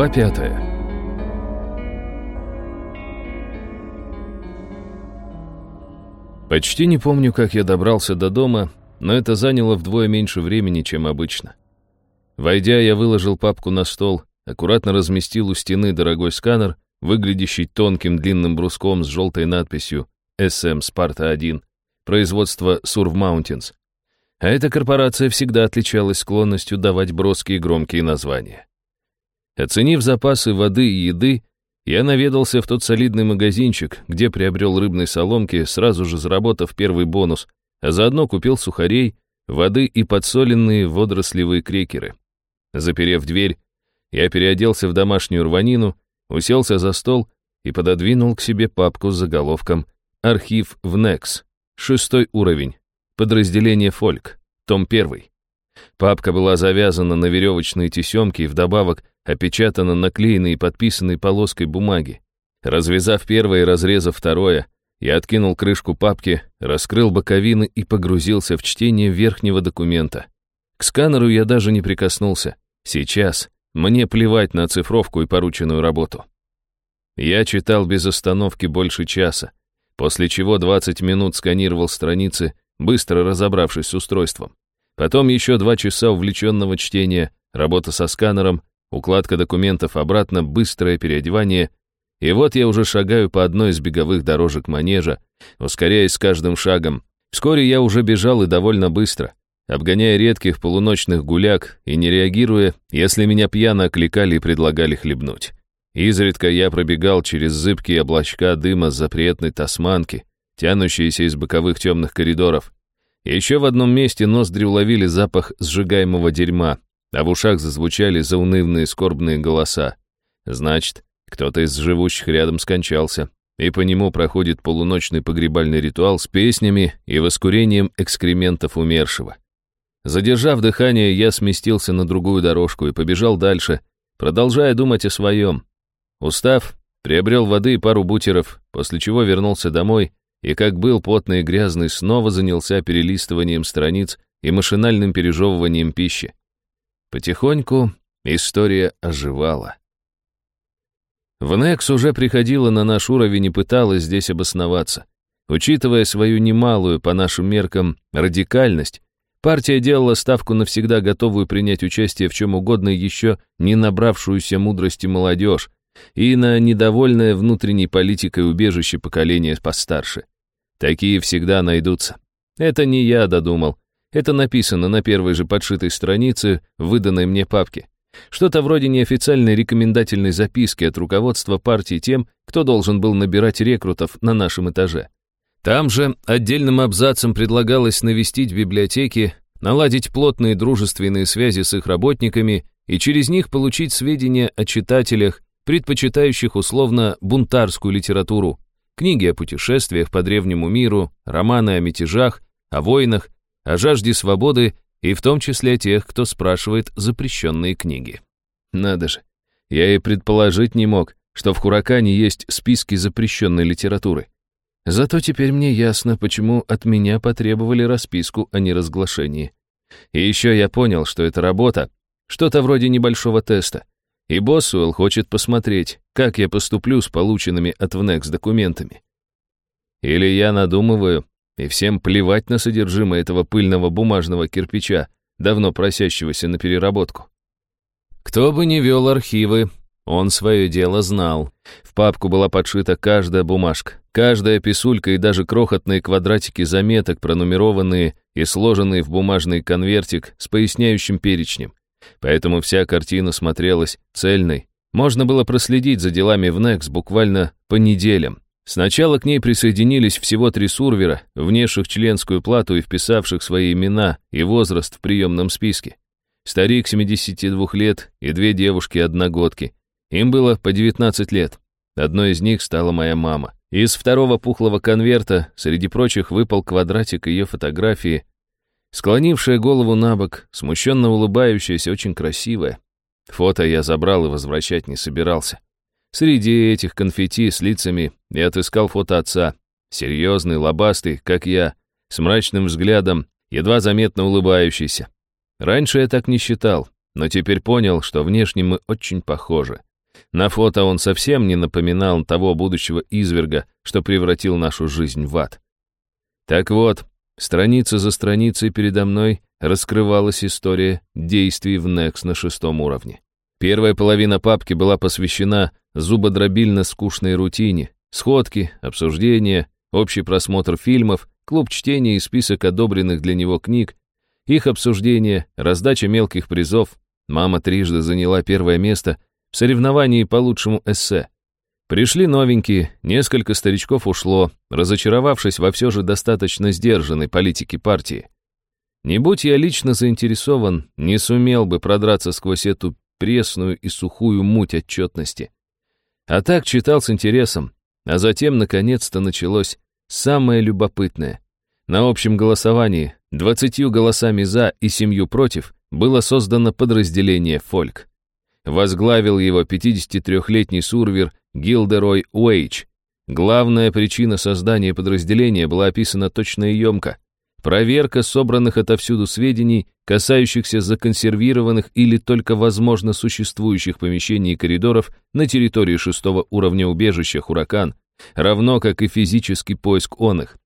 Глава пятая. Почти не помню, как я добрался до дома, но это заняло вдвое меньше времени, чем обычно. Войдя, я выложил папку на стол, аккуратно разместил у стены дорогой сканер, выглядящий тонким длинным бруском с желтой надписью «СМ Спарта-1», производство Surf Mountains. А эта корпорация всегда отличалась склонностью давать броские громкие названия. Оценив запасы воды и еды, я наведался в тот солидный магазинчик, где приобрел рыбной соломки, сразу же заработав первый бонус, а заодно купил сухарей, воды и подсоленные водорослевые крекеры. Заперев дверь, я переоделся в домашнюю рванину, уселся за стол и пододвинул к себе папку с заголовком «Архив в НЕКС», шестой уровень, подразделение «Фольк», том первый. Папка была завязана на веревочные тесемки и вдобавок опечатана наклеенной и подписанной полоской бумаги. Развязав первое и разрезав второе, я откинул крышку папки, раскрыл боковины и погрузился в чтение верхнего документа. К сканеру я даже не прикоснулся. Сейчас мне плевать на цифровку и порученную работу. Я читал без остановки больше часа, после чего 20 минут сканировал страницы, быстро разобравшись с устройством. Потом еще два часа увлеченного чтения, работа со сканером, укладка документов обратно, быстрое переодевание. И вот я уже шагаю по одной из беговых дорожек манежа, ускоряясь с каждым шагом. Вскоре я уже бежал и довольно быстро, обгоняя редких полуночных гуляк и не реагируя, если меня пьяно окликали и предлагали хлебнуть. Изредка я пробегал через зыбкие облачка дыма запретной тасманки, тянущиеся из боковых темных коридоров. Еще в одном месте ноздри уловили запах сжигаемого дерьма, а в ушах зазвучали заунывные скорбные голоса. Значит, кто-то из живущих рядом скончался, и по нему проходит полуночный погребальный ритуал с песнями и воскурением экскрементов умершего. Задержав дыхание, я сместился на другую дорожку и побежал дальше, продолжая думать о своем. Устав, приобрел воды и пару бутеров, после чего вернулся домой и, как был потный и грязный, снова занялся перелистыванием страниц и машинальным пережевыванием пищи. Потихоньку история оживала. В Некс уже приходила на наш уровень и пыталась здесь обосноваться. Учитывая свою немалую, по нашим меркам, радикальность, партия делала ставку на всегда готовую принять участие в чем угодно еще не набравшуюся мудрости молодежь и на недовольное внутренней политикой убежище поколения постарше. Такие всегда найдутся. Это не я додумал, это написано на первой же подшитой странице выданной мне папке. Что-то вроде неофициальной рекомендательной записки от руководства партии тем, кто должен был набирать рекрутов на нашем этаже. Там же отдельным абзацем предлагалось навестить библиотеки, наладить плотные дружественные связи с их работниками и через них получить сведения о читателях, предпочитающих условно бунтарскую литературу, книги о путешествиях по древнему миру, романы о мятежах, о войнах о жажде свободы и в том числе тех, кто спрашивает запрещенные книги. Надо же, я и предположить не мог, что в Хуракане есть списки запрещенной литературы. Зато теперь мне ясно, почему от меня потребовали расписку о неразглашении. И еще я понял, что эта работа — что-то вроде небольшого теста. И Боссуэлл хочет посмотреть, как я поступлю с полученными от ВНЕКС документами. Или я надумываю, и всем плевать на содержимое этого пыльного бумажного кирпича, давно просящегося на переработку. Кто бы ни вел архивы, он свое дело знал. В папку была подшита каждая бумажка, каждая писулька и даже крохотные квадратики заметок, пронумерованные и сложенные в бумажный конвертик с поясняющим перечнем. Поэтому вся картина смотрелась цельной. Можно было проследить за делами в Некс буквально по неделям. Сначала к ней присоединились всего три сурвера, внесших членскую плату и вписавших свои имена и возраст в приемном списке. Старик 72 лет и две девушки-одногодки. Им было по 19 лет. Одной из них стала моя мама. Из второго пухлого конверта, среди прочих, выпал квадратик ее фотографии, склонившая голову на бок, смущенно улыбающаяся, очень красивая. Фото я забрал и возвращать не собирался. Среди этих конфетти с лицами я отыскал фото отца. Серьезный, лобастый, как я, с мрачным взглядом, едва заметно улыбающийся. Раньше я так не считал, но теперь понял, что внешне мы очень похожи. На фото он совсем не напоминал того будущего изверга, что превратил нашу жизнь в ад. Так вот, страница за страницей передо мной раскрывалась история действий в Некс на шестом уровне. Первая половина папки была посвящена зубодробильно-скучной рутине, сходки, обсуждения, общий просмотр фильмов, клуб чтения и список одобренных для него книг, их обсуждение, раздача мелких призов. Мама трижды заняла первое место в соревновании по лучшему эссе. Пришли новенькие, несколько старичков ушло, разочаровавшись во все же достаточно сдержанной политике партии. Не будь я лично заинтересован, не сумел бы продраться сквозь эту пресную и сухую муть отчетности. А так читал с интересом, а затем, наконец-то, началось самое любопытное. На общем голосовании, двадцатью голосами «за» и семью «против», было создано подразделение «Фольк». Возглавил его 53-летний сурвер Гилдерой Уэйч. Главная причина создания подразделения была описана точно и емко. Проверка собранных отовсюду сведений, касающихся законсервированных или только возможно существующих помещений и коридоров на территории шестого уровня убежища «Хуракан», равно как и физический поиск он их.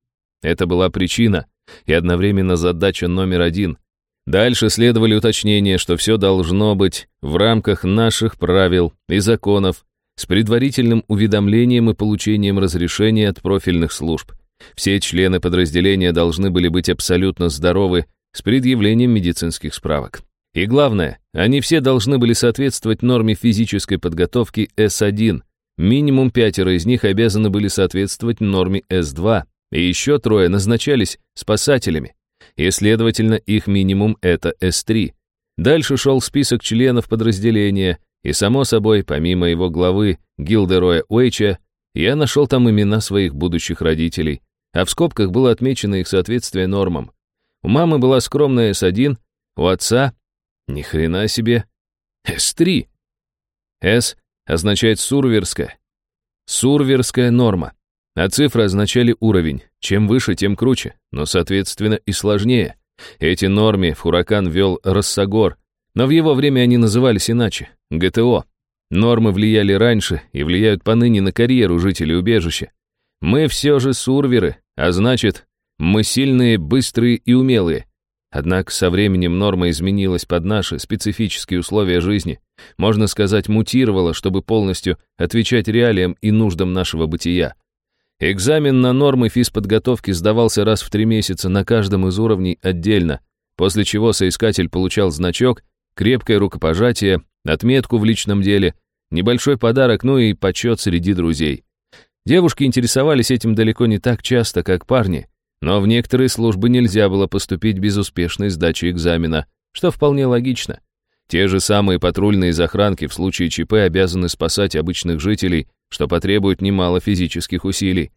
Это была причина и одновременно задача номер один. Дальше следовали уточнения, что все должно быть в рамках наших правил и законов, с предварительным уведомлением и получением разрешения от профильных служб – все члены подразделения должны были быть абсолютно здоровы с предъявлением медицинских справок. И главное, они все должны были соответствовать норме физической подготовки С1. Минимум пятеро из них обязаны были соответствовать норме С2, и еще трое назначались спасателями. И, следовательно, их минимум это С3. Дальше шел список членов подразделения, и, само собой, помимо его главы Гилдероя Уэйча, я нашел там имена своих будущих родителей, а в скобках было отмечено их соответствие нормам. У мамы была скромная С1, у отца ни хрена себе С3. С означает сурверская. Сурверская норма. А цифры означали уровень. Чем выше, тем круче, но, соответственно, и сложнее. Эти норме в Хуракан вел Рассагор, но в его время они назывались иначе — ГТО. Нормы влияли раньше и влияют поныне на карьеру жителей убежища. Мы все же сурверы, а значит, мы сильные, быстрые и умелые. Однако со временем норма изменилась под наши специфические условия жизни. Можно сказать, мутировала, чтобы полностью отвечать реалиям и нуждам нашего бытия. Экзамен на нормы физподготовки сдавался раз в три месяца на каждом из уровней отдельно, после чего соискатель получал значок, крепкое рукопожатие, отметку в личном деле, небольшой подарок, ну и почет среди друзей. Девушки интересовались этим далеко не так часто, как парни, но в некоторые службы нельзя было поступить без успешной сдачи экзамена, что вполне логично. Те же самые патрульные из охранки в случае ЧП обязаны спасать обычных жителей, что потребует немало физических усилий.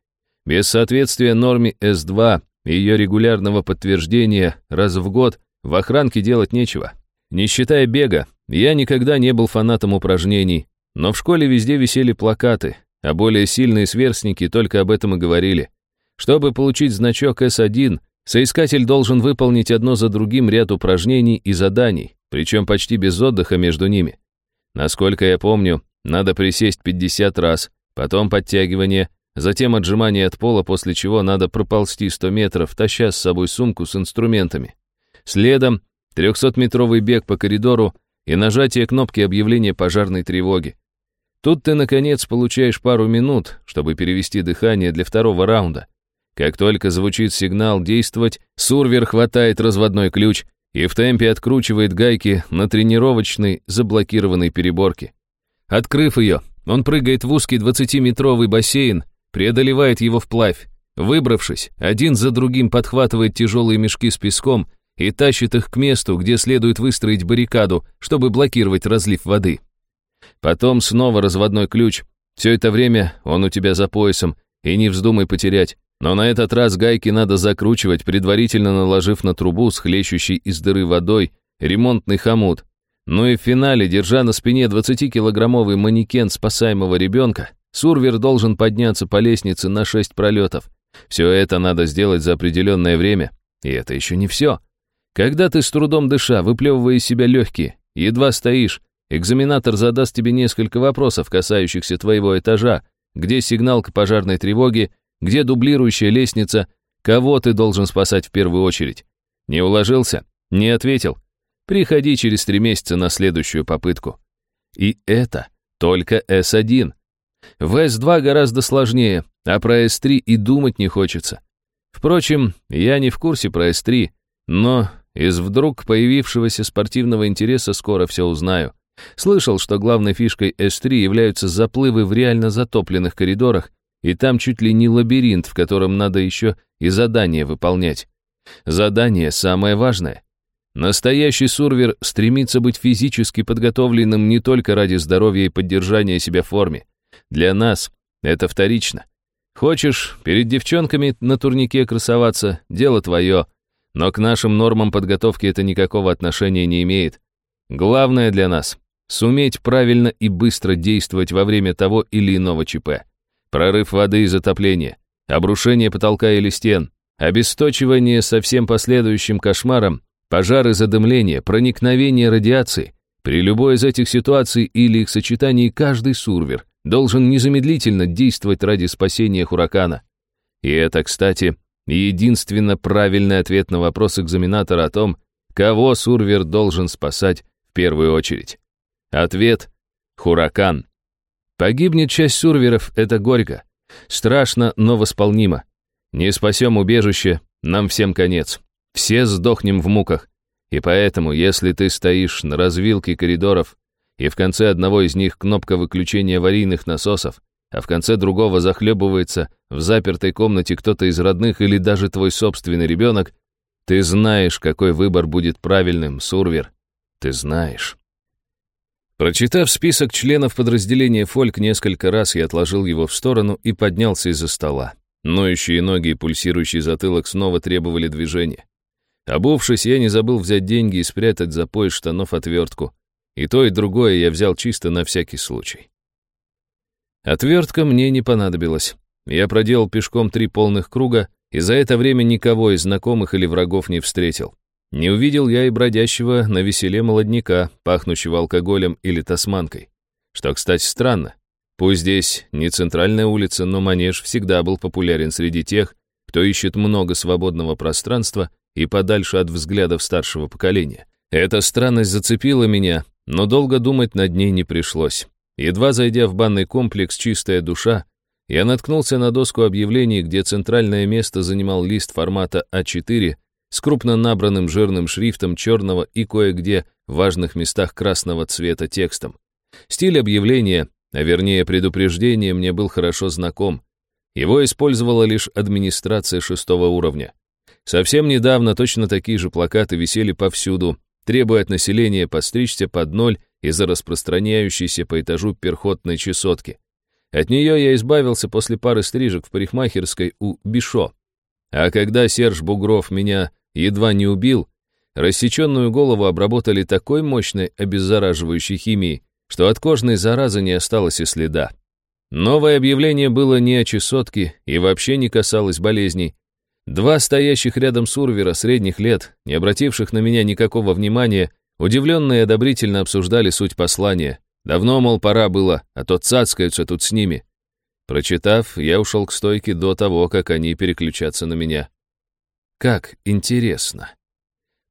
Без соответствия норме С2 и ее регулярного подтверждения раз в год в охранке делать нечего. Не считая бега, я никогда не был фанатом упражнений, но в школе везде висели плакаты, а более сильные сверстники только об этом и говорили. Чтобы получить значок С1, соискатель должен выполнить одно за другим ряд упражнений и заданий, причем почти без отдыха между ними. Насколько я помню, надо присесть 50 раз, потом подтягивание, затем отжимание от пола, после чего надо проползти 100 метров, таща с собой сумку с инструментами. Следом 300-метровый бег по коридору и нажатие кнопки объявления пожарной тревоги. Тут ты, наконец, получаешь пару минут, чтобы перевести дыхание для второго раунда. Как только звучит сигнал действовать, Сурвер хватает разводной ключ и в темпе откручивает гайки на тренировочной заблокированной переборке. Открыв ее, он прыгает в узкий 20-метровый бассейн, преодолевает его вплавь. Выбравшись, один за другим подхватывает тяжелые мешки с песком и тащит их к месту, где следует выстроить баррикаду, чтобы блокировать разлив воды. Потом снова разводной ключ. Все это время он у тебя за поясом, и не вздумай потерять. Но на этот раз гайки надо закручивать, предварительно наложив на трубу с хлещущей из дыры водой ремонтный хомут. Ну и в финале, держа на спине 20-килограммовый манекен спасаемого ребенка, Сурвер должен подняться по лестнице на 6 пролетов. Все это надо сделать за определенное время. И это еще не все. Когда ты с трудом дыша, выплевывая из себя легкие, едва стоишь, экзаменатор задаст тебе несколько вопросов, касающихся твоего этажа, где сигнал к пожарной тревоге, где дублирующая лестница, кого ты должен спасать в первую очередь. Не уложился? Не ответил? Приходи через три месяца на следующую попытку. И это только С1. В С2 гораздо сложнее, а про С3 и думать не хочется. Впрочем, я не в курсе про С3, но из вдруг появившегося спортивного интереса скоро все узнаю. Слышал, что главной фишкой С3 являются заплывы в реально затопленных коридорах, и там чуть ли не лабиринт, в котором надо еще и задания выполнять. Задание самое важное. Настоящий сурвер стремится быть физически подготовленным не только ради здоровья и поддержания себя в форме. Для нас это вторично. Хочешь перед девчонками на турнике красоваться, дело твое, но к нашим нормам подготовки это никакого отношения не имеет. Главное для нас — суметь правильно и быстро действовать во время того или иного ЧП. Прорыв воды и затопление, обрушение потолка или стен, обесточивание со всем последующим кошмаром Пожары, задымление, проникновение радиации. При любой из этих ситуаций или их сочетании каждый сурвер должен незамедлительно действовать ради спасения Хуракана. И это, кстати, единственно правильный ответ на вопрос экзаменатора о том, кого сурвер должен спасать в первую очередь. Ответ — Хуракан. Погибнет часть сурверов — это горько. Страшно, но восполнимо. Не спасем убежище, нам всем конец. Все сдохнем в муках. И поэтому, если ты стоишь на развилке коридоров, и в конце одного из них кнопка выключения аварийных насосов, а в конце другого захлебывается в запертой комнате кто-то из родных или даже твой собственный ребенок, ты знаешь, какой выбор будет правильным, Сурвер. Ты знаешь. Прочитав список членов подразделения «Фольк» несколько раз, я отложил его в сторону и поднялся из-за стола. Ноющие ноги и пульсирующий затылок снова требовали движения. Обувшись, я не забыл взять деньги и спрятать за пояс штанов отвертку. И то, и другое я взял чисто на всякий случай. Отвертка мне не понадобилась. Я проделал пешком три полных круга, и за это время никого из знакомых или врагов не встретил. Не увидел я и бродящего на веселе молодняка, пахнущего алкоголем или тасманкой. Что, кстати, странно. Пусть здесь не центральная улица, но манеж всегда был популярен среди тех, кто ищет много свободного пространства и подальше от взглядов старшего поколения. Эта странность зацепила меня, но долго думать над ней не пришлось. Едва зайдя в банный комплекс «Чистая душа», я наткнулся на доску объявлений, где центральное место занимал лист формата А4 с крупно набранным жирным шрифтом черного и кое-где в важных местах красного цвета текстом. Стиль объявления, а вернее предупреждения, мне был хорошо знаком. Его использовала лишь администрация шестого уровня. Совсем недавно точно такие же плакаты висели повсюду, требуя от населения подстричься под ноль из-за распространяющейся по этажу перхотной чесотки. От нее я избавился после пары стрижек в парикмахерской у Бишо. А когда Серж Бугров меня едва не убил, рассеченную голову обработали такой мощной обеззараживающей химией, что от кожной заразы не осталось и следа. Новое объявление было не о чесотке и вообще не касалось болезней, Два стоящих рядом сурвера средних лет, не обративших на меня никакого внимания, удивленно и одобрительно обсуждали суть послания. Давно, мол, пора было, а то цацкаются тут с ними. Прочитав, я ушел к стойке до того, как они переключатся на меня. Как интересно.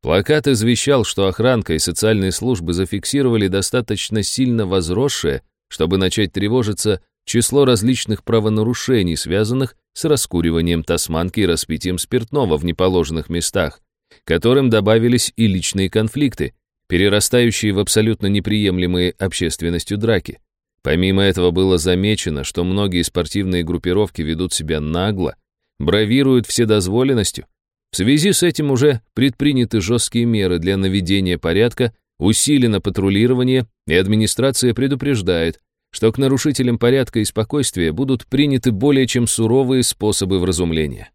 Плакат извещал, что охранка и социальные службы зафиксировали достаточно сильно возросшее, чтобы начать тревожиться, число различных правонарушений, связанных с раскуриванием тасманки и распитием спиртного в неположенных местах, которым добавились и личные конфликты, перерастающие в абсолютно неприемлемые общественностью драки. Помимо этого было замечено, что многие спортивные группировки ведут себя нагло, бравируют вседозволенностью. В связи с этим уже предприняты жесткие меры для наведения порядка, усилено патрулирование, и администрация предупреждает, что к нарушителям порядка и спокойствия будут приняты более чем суровые способы вразумления.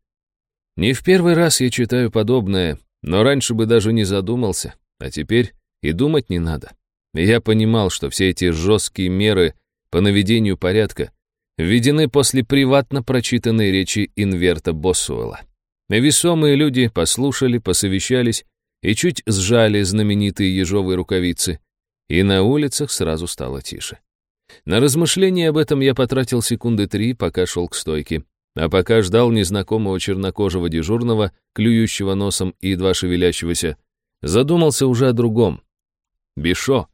Не в первый раз я читаю подобное, но раньше бы даже не задумался, а теперь и думать не надо. Я понимал, что все эти жесткие меры по наведению порядка введены после приватно прочитанной речи Инверта Боссуэлла. Весомые люди послушали, посовещались и чуть сжали знаменитые ежовые рукавицы, и на улицах сразу стало тише. На размышление об этом я потратил секунды три, пока шел к стойке. А пока ждал незнакомого чернокожего дежурного, клюющего носом и едва шевелящегося, задумался уже о другом. Бишо.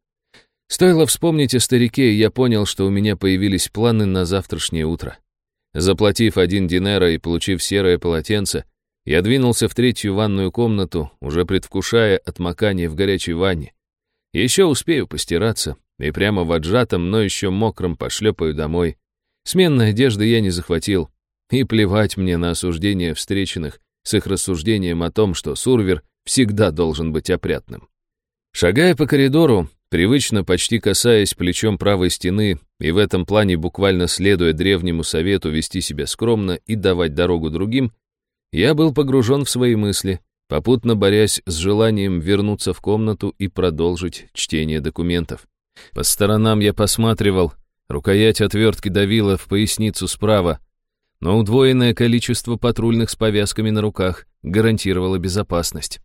Стоило вспомнить о старике, и я понял, что у меня появились планы на завтрашнее утро. Заплатив один динера и получив серое полотенце, я двинулся в третью ванную комнату, уже предвкушая отмокание в горячей ванне. Еще успею постираться, и прямо в отжатом, но еще мокром пошлепаю домой. Сменной одежды я не захватил, и плевать мне на осуждение встреченных с их рассуждением о том, что Сурвер всегда должен быть опрятным. Шагая по коридору, привычно почти касаясь плечом правой стены и в этом плане буквально следуя древнему совету вести себя скромно и давать дорогу другим, я был погружен в свои мысли, попутно борясь с желанием вернуться в комнату и продолжить чтение документов. По сторонам я посматривал, рукоять отвертки давила в поясницу справа, но удвоенное количество патрульных с повязками на руках гарантировало безопасность.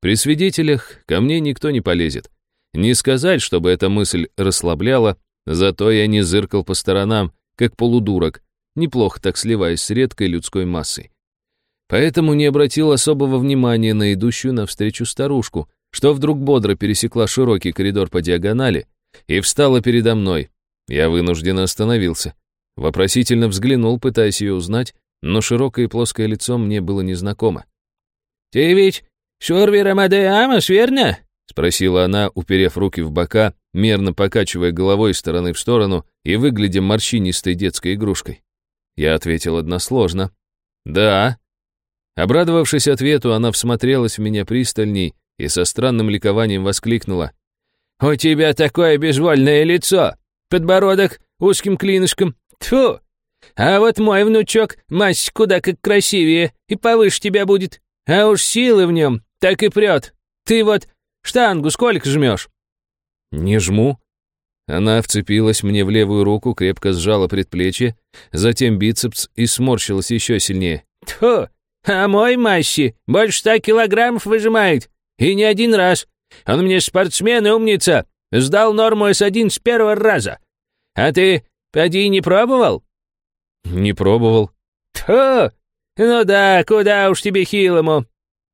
При свидетелях ко мне никто не полезет. Не сказать, чтобы эта мысль расслабляла, зато я не зыркал по сторонам, как полудурок, неплохо так сливаясь с редкой людской массой. Поэтому не обратил особого внимания на идущую навстречу старушку, что вдруг бодро пересекла широкий коридор по диагонали и встала передо мной. Я вынужденно остановился. Вопросительно взглянул, пытаясь ее узнать, но широкое и плоское лицо мне было незнакомо. «Ты ведь Шорвер Амадея Амос, верно?» — спросила она, уперев руки в бока, мерно покачивая головой из стороны в сторону и выглядя морщинистой детской игрушкой. Я ответил односложно. «Да». Обрадовавшись ответу, она всмотрелась в меня пристальней и со странным ликованием воскликнула. «У тебя такое безвольное лицо! Подбородок узким клинышком, Тьфу! А вот мой внучок, мась куда как красивее, и повыше тебя будет. А уж силы в нем так и прет. Ты вот штангу сколько жмешь?» «Не жму». Она вцепилась мне в левую руку, крепко сжала предплечье, затем бицепс и сморщилась еще сильнее. «Тьфу! А мой Масси больше ста килограммов выжимает. И не один раз. Он мне спортсмен и умница. Сдал норму С1 с первого раза. А ты Поди не пробовал?» «Не пробовал». «Тьфу! Ну да, куда уж тебе хилому!»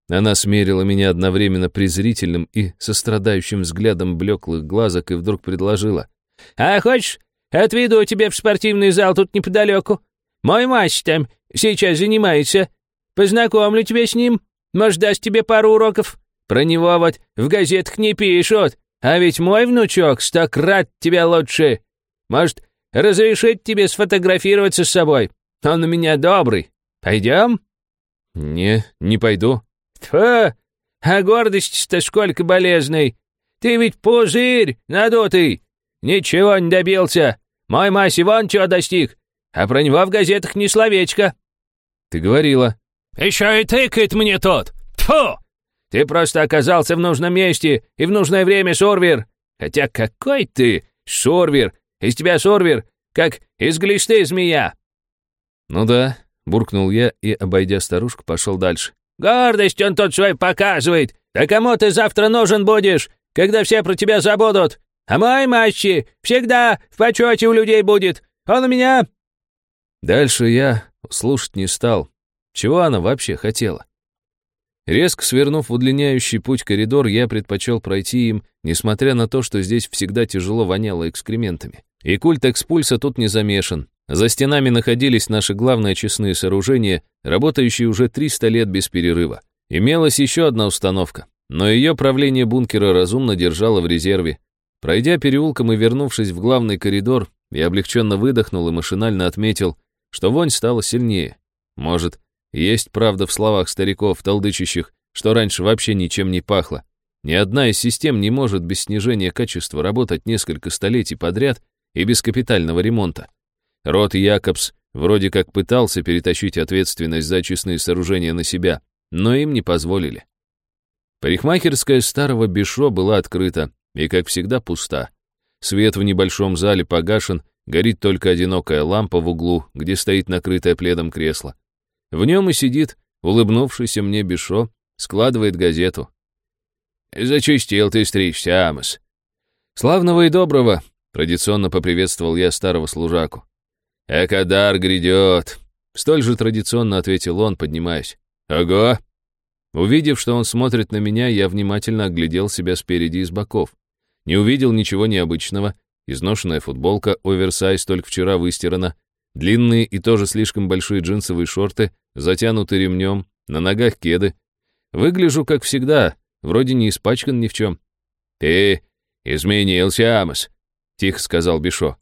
Она смерила меня одновременно презрительным и сострадающим взглядом блеклых глазок и вдруг предложила. «А хочешь, отведу тебя в спортивный зал тут неподалеку? Мой мастер там сейчас занимается. Познакомлю тебя с ним. Может, даст тебе пару уроков. Про него вот в газетах не пишут. А ведь мой внучок стократ тебя лучше. Может, Разрешить тебе сфотографироваться с собой. Он у меня добрый. Пойдем?» «Не, не пойду». «Тьфу! А гордость-то сколько болезной! Ты ведь пузырь надутый! Ничего не добился! Мой Маси вон чего достиг, а про него в газетах ни словечко!» «Ты говорила». «Еще и тыкает мне тот! Тьфу! Ты просто оказался в нужном месте и в нужное время, Сурвер! Хотя какой ты, Сурвер, из тебя сорвер, как из глисты змея!» «Ну да», — буркнул я и, обойдя старушку, пошел дальше. «Гордость он тут свой показывает! Да кому ты завтра нужен будешь, когда все про тебя забудут? А мой Мащи всегда в почете у людей будет! Он у меня...» Дальше я слушать не стал. Чего она вообще хотела? Резко свернув в удлиняющий путь коридор, я предпочел пройти им, несмотря на то, что здесь всегда тяжело воняло экскрементами. И культ экспульса тут не замешан. За стенами находились наши главные очистные сооружения, работающие уже 300 лет без перерыва. Имелась еще одна установка, но ее правление бункера разумно держало в резерве. Пройдя переулком и вернувшись в главный коридор, я облегченно выдохнул и машинально отметил, что вонь стала сильнее. Может, есть правда в словах стариков, толдычащих, что раньше вообще ничем не пахло. Ни одна из систем не может без снижения качества работать несколько столетий подряд и без капитального ремонта. Рот Якобс вроде как пытался перетащить ответственность за очистные сооружения на себя, но им не позволили. Парикмахерская старого Бешо была открыта и, как всегда, пуста. Свет в небольшом зале погашен, горит только одинокая лампа в углу, где стоит накрытое пледом кресло. В нем и сидит, улыбнувшийся мне Бешо, складывает газету. «Зачистил ты стричься, Амос. «Славного и доброго!» — традиционно поприветствовал я старого служаку. «Экадар грядет!» — столь же традиционно ответил он, поднимаясь. «Ого!» Увидев, что он смотрит на меня, я внимательно оглядел себя спереди и с боков. Не увидел ничего необычного. Изношенная футболка, оверсайз только вчера выстирана, длинные и тоже слишком большие джинсовые шорты, затянуты ремнем, на ногах кеды. Выгляжу, как всегда, вроде не испачкан ни в чем. «Ты изменился, Амос», — тихо сказал Бишо.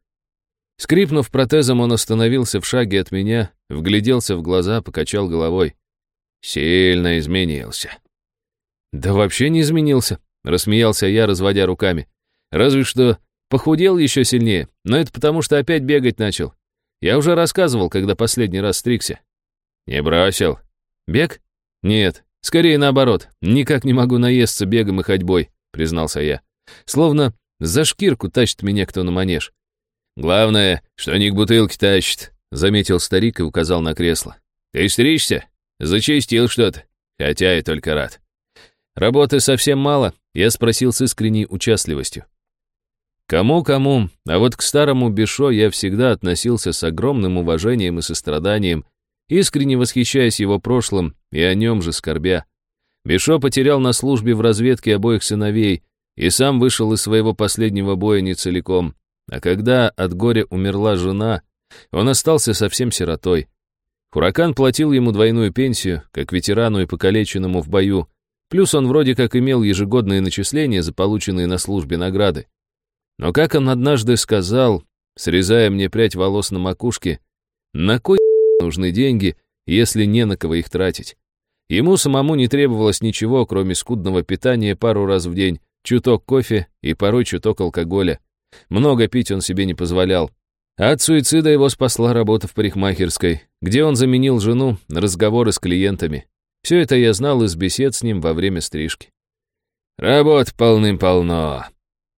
Скрипнув протезом, он остановился в шаге от меня, вгляделся в глаза, покачал головой. Сильно изменился. Да вообще не изменился, рассмеялся я, разводя руками. Разве что похудел еще сильнее, но это потому, что опять бегать начал. Я уже рассказывал, когда последний раз стригся. Не бросил. Бег? Нет, скорее наоборот. Никак не могу наесться бегом и ходьбой, признался я. Словно за шкирку тащит меня кто на манеж. «Главное, что не к бутылке тащит», — заметил старик и указал на кресло. «Ты стричься? Зачистил что-то. Хотя я только рад». «Работы совсем мало», — я спросил с искренней участливостью. Кому-кому, а вот к старому Бешо я всегда относился с огромным уважением и состраданием, искренне восхищаясь его прошлым и о нем же скорбя. Бешо потерял на службе в разведке обоих сыновей и сам вышел из своего последнего боя не целиком. А когда от горя умерла жена, он остался совсем сиротой. Хуракан платил ему двойную пенсию, как ветерану и покалеченному в бою, плюс он вроде как имел ежегодные начисления за полученные на службе награды. Но как он однажды сказал, срезая мне прядь волос на макушке, на кой нужны деньги, если не на кого их тратить? Ему самому не требовалось ничего, кроме скудного питания пару раз в день, чуток кофе и порой чуток алкоголя. Много пить он себе не позволял. от суицида его спасла работа в парикмахерской, где он заменил жену разговоры с клиентами. Все это я знал из бесед с ним во время стрижки. «Работ полным-полно».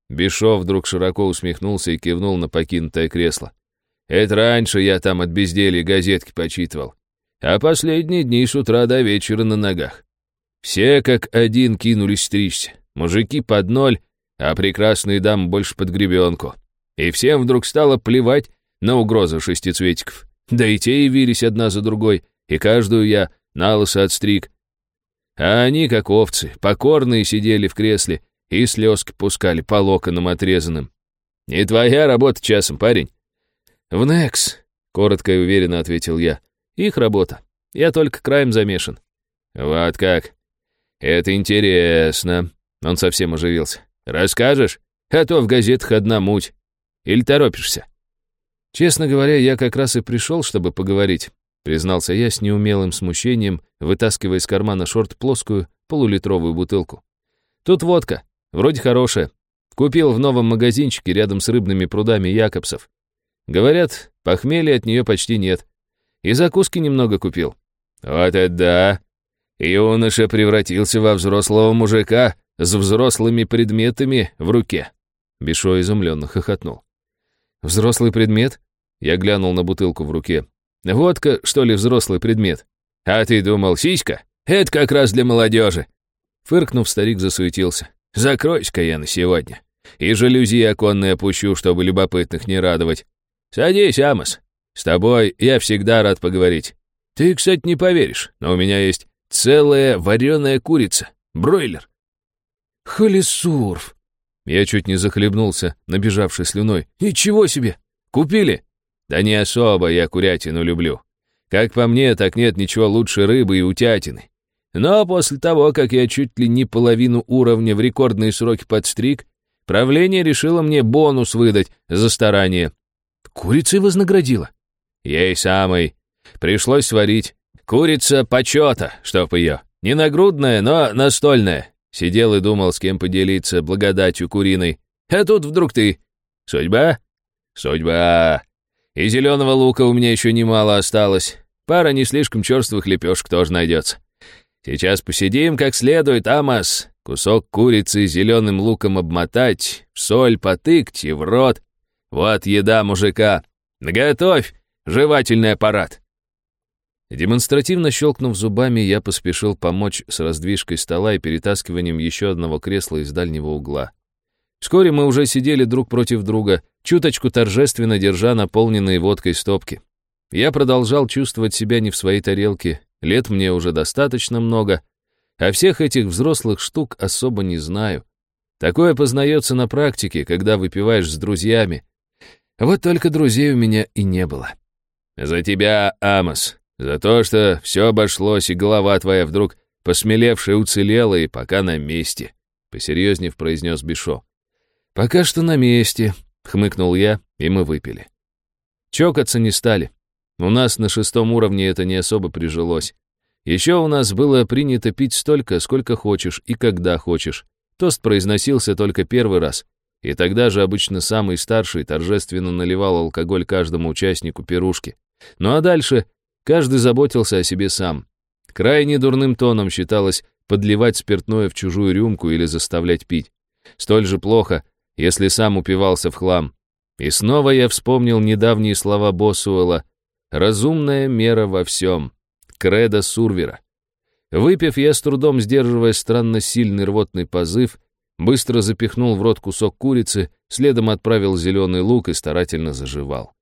Бишов вдруг широко усмехнулся и кивнул на покинутое кресло. «Это раньше я там от безделья газетки почитывал. А последние дни с утра до вечера на ногах. Все как один кинулись стричься. Мужики под ноль, а прекрасные дамы больше под гребенку. И всем вдруг стало плевать на угрозы шестицветиков. Да и те явились одна за другой, и каждую я на лысо отстриг. А они, как овцы, покорные сидели в кресле и слезки пускали по локонам отрезанным. «Не твоя работа часом, парень». «В Некс», — коротко и уверенно ответил я. «Их работа. Я только краем замешан». «Вот как. Это интересно». Он совсем оживился. Расскажешь? А то в газетах одна муть. Или торопишься?» «Честно говоря, я как раз и пришел, чтобы поговорить», признался я с неумелым смущением, вытаскивая из кармана шорт плоскую полулитровую бутылку. «Тут водка. Вроде хорошая. Купил в новом магазинчике рядом с рыбными прудами Якобсов. Говорят, похмелья от нее почти нет. И закуски немного купил». «Вот это да! Юноша превратился во взрослого мужика, с взрослыми предметами в руке. Бишо изумленно хохотнул. «Взрослый предмет?» Я глянул на бутылку в руке. «Водка, что ли, взрослый предмет?» «А ты думал, сиська? Это как раз для молодежи!» Фыркнув, старик засуетился. «Закройся-ка я на сегодня. И жалюзи оконные опущу, чтобы любопытных не радовать. Садись, Амос. С тобой я всегда рад поговорить. Ты, кстати, не поверишь, но у меня есть целая вареная курица, бройлер. «Холесурф!» Я чуть не захлебнулся, набежавший слюной. «Ничего себе! Купили?» «Да не особо я курятину люблю. Как по мне, так нет ничего лучше рыбы и утятины. Но после того, как я чуть ли не половину уровня в рекордные сроки подстриг, правление решило мне бонус выдать за старание. Курицей вознаградила. Ей самой. Пришлось сварить. Курица почета, чтоб ее. Не нагрудная, но настольная. Сидел и думал, с кем поделиться благодатью куриной. А тут вдруг ты. Судьба? Судьба. И зеленого лука у меня еще немало осталось. Пара не слишком черствых лепешек тоже найдется. Сейчас посидим как следует, Амос. Кусок курицы зеленым луком обмотать, в соль потыкать и в рот. Вот еда мужика. Готовь жевательный аппарат. Демонстративно щелкнув зубами, я поспешил помочь с раздвижкой стола и перетаскиванием еще одного кресла из дальнего угла. Вскоре мы уже сидели друг против друга, чуточку торжественно держа наполненные водкой стопки. Я продолжал чувствовать себя не в своей тарелке, лет мне уже достаточно много, а всех этих взрослых штук особо не знаю. Такое познается на практике, когда выпиваешь с друзьями. Вот только друзей у меня и не было. «За тебя, Амос, за то, что все обошлось, и голова твоя вдруг посмелевшая уцелела и пока на месте», — посерьезнев произнес Бишо. «Пока что на месте», — хмыкнул я, и мы выпили. Чокаться не стали. У нас на шестом уровне это не особо прижилось. Еще у нас было принято пить столько, сколько хочешь и когда хочешь. Тост произносился только первый раз, и тогда же обычно самый старший торжественно наливал алкоголь каждому участнику пирушки. Ну а дальше каждый заботился о себе сам. Крайне дурным тоном считалось подливать спиртное в чужую рюмку или заставлять пить. Столь же плохо, если сам упивался в хлам. И снова я вспомнил недавние слова Боссуэлла «разумная мера во всем», кредо Сурвера. Выпив, я с трудом сдерживая странно сильный рвотный позыв, быстро запихнул в рот кусок курицы, следом отправил зеленый лук и старательно заживал.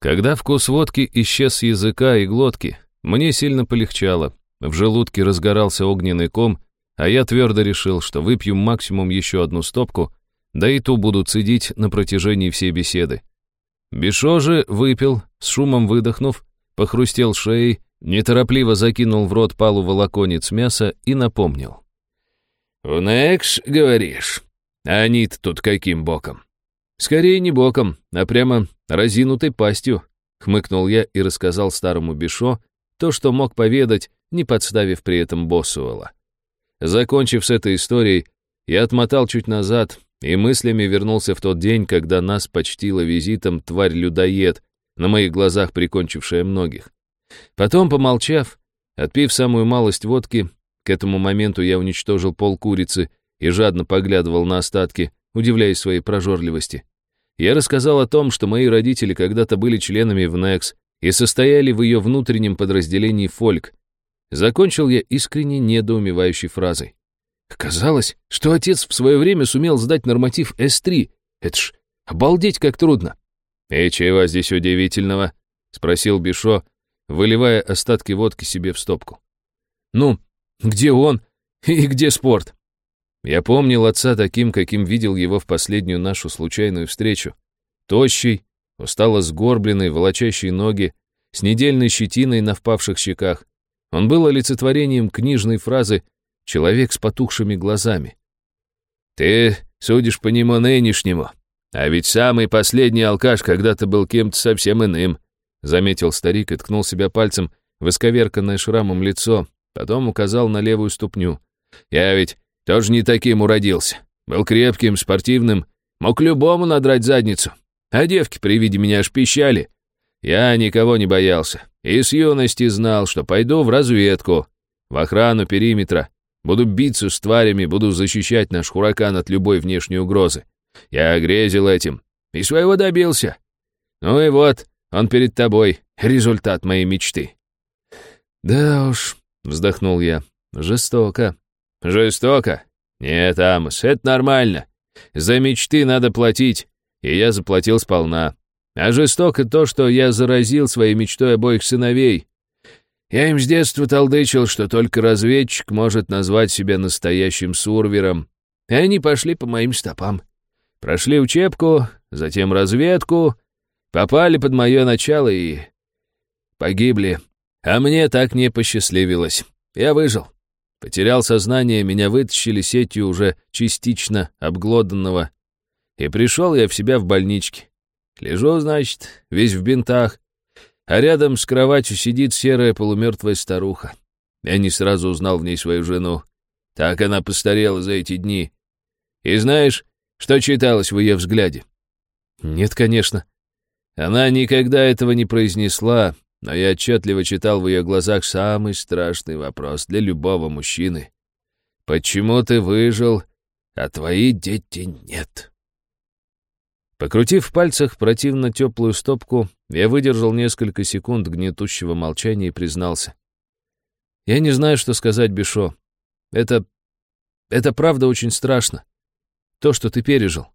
Когда вкус водки исчез с языка и глотки, мне сильно полегчало. В желудке разгорался огненный ком, а я твердо решил, что выпью максимум еще одну стопку, да и ту буду цедить на протяжении всей беседы. Бешо же выпил, с шумом выдохнув, похрустел шеей, неторопливо закинул в рот палу волоконец мяса и напомнил. «В Некш, говоришь? А они-то тут каким боком?» «Скорее не боком, а прямо разинутой пастью», — хмыкнул я и рассказал старому Бишо то, что мог поведать, не подставив при этом Боссуэлла. Закончив с этой историей, я отмотал чуть назад и мыслями вернулся в тот день, когда нас почтила визитом тварь-людоед, на моих глазах прикончившая многих. Потом, помолчав, отпив самую малость водки, к этому моменту я уничтожил пол курицы и жадно поглядывал на остатки, удивляясь своей прожорливости. Я рассказал о том, что мои родители когда-то были членами ВНЕКС и состояли в ее внутреннем подразделении «Фольк». Закончил я искренне недоумевающей фразой. Казалось, что отец в свое время сумел сдать норматив С3. Это ж обалдеть как трудно. «И чего здесь удивительного?» — спросил Бишо, выливая остатки водки себе в стопку. «Ну, где он и где спорт?» Я помнил отца таким, каким видел его в последнюю нашу случайную встречу. Тощий, устало сгорбленный, волочащий ноги, с недельной щетиной на впавших щеках. Он был олицетворением книжной фразы «человек с потухшими глазами». «Ты судишь по нему нынешнему, а ведь самый последний алкаш когда-то был кем-то совсем иным», заметил старик и ткнул себя пальцем в исковерканное шрамом лицо, потом указал на левую ступню. «Я ведь тоже не таким уродился. Был крепким, спортивным, мог любому надрать задницу. А девки при виде меня аж пищали. Я никого не боялся. И с юности знал, что пойду в разведку, в охрану периметра. Буду биться с тварями, буду защищать наш хуракан от любой внешней угрозы. Я грезил этим и своего добился. Ну и вот, он перед тобой, результат моей мечты. Да уж, вздохнул я, жестоко. Жестоко? Нет, Амос, это нормально. За мечты надо платить, и я заплатил сполна. А жестоко то, что я заразил своей мечтой обоих сыновей. Я им с детства толдычил, что только разведчик может назвать себя настоящим сурвером, и они пошли по моим стопам. Прошли учебку, затем разведку, попали под мое начало и погибли. А мне так не посчастливилось. Я выжил. Потерял сознание, меня вытащили сетью уже частично обглоданного. И пришел я в себя в больничке. Лежу, значит, весь в бинтах, а рядом с кроватью сидит серая полумертвая старуха. Я не сразу узнал в ней свою жену. Так она постарела за эти дни. И знаешь, что читалось в ее взгляде? Нет, конечно. Она никогда этого не произнесла, но я отчетливо читал в ее глазах самый страшный вопрос для любого мужчины. «Почему ты выжил, а твои дети нет?» Покрутив в пальцах противно теплую стопку, я выдержал несколько секунд гнетущего молчания и признался. «Я не знаю, что сказать, Бишо. Это... это правда очень страшно. То, что ты пережил.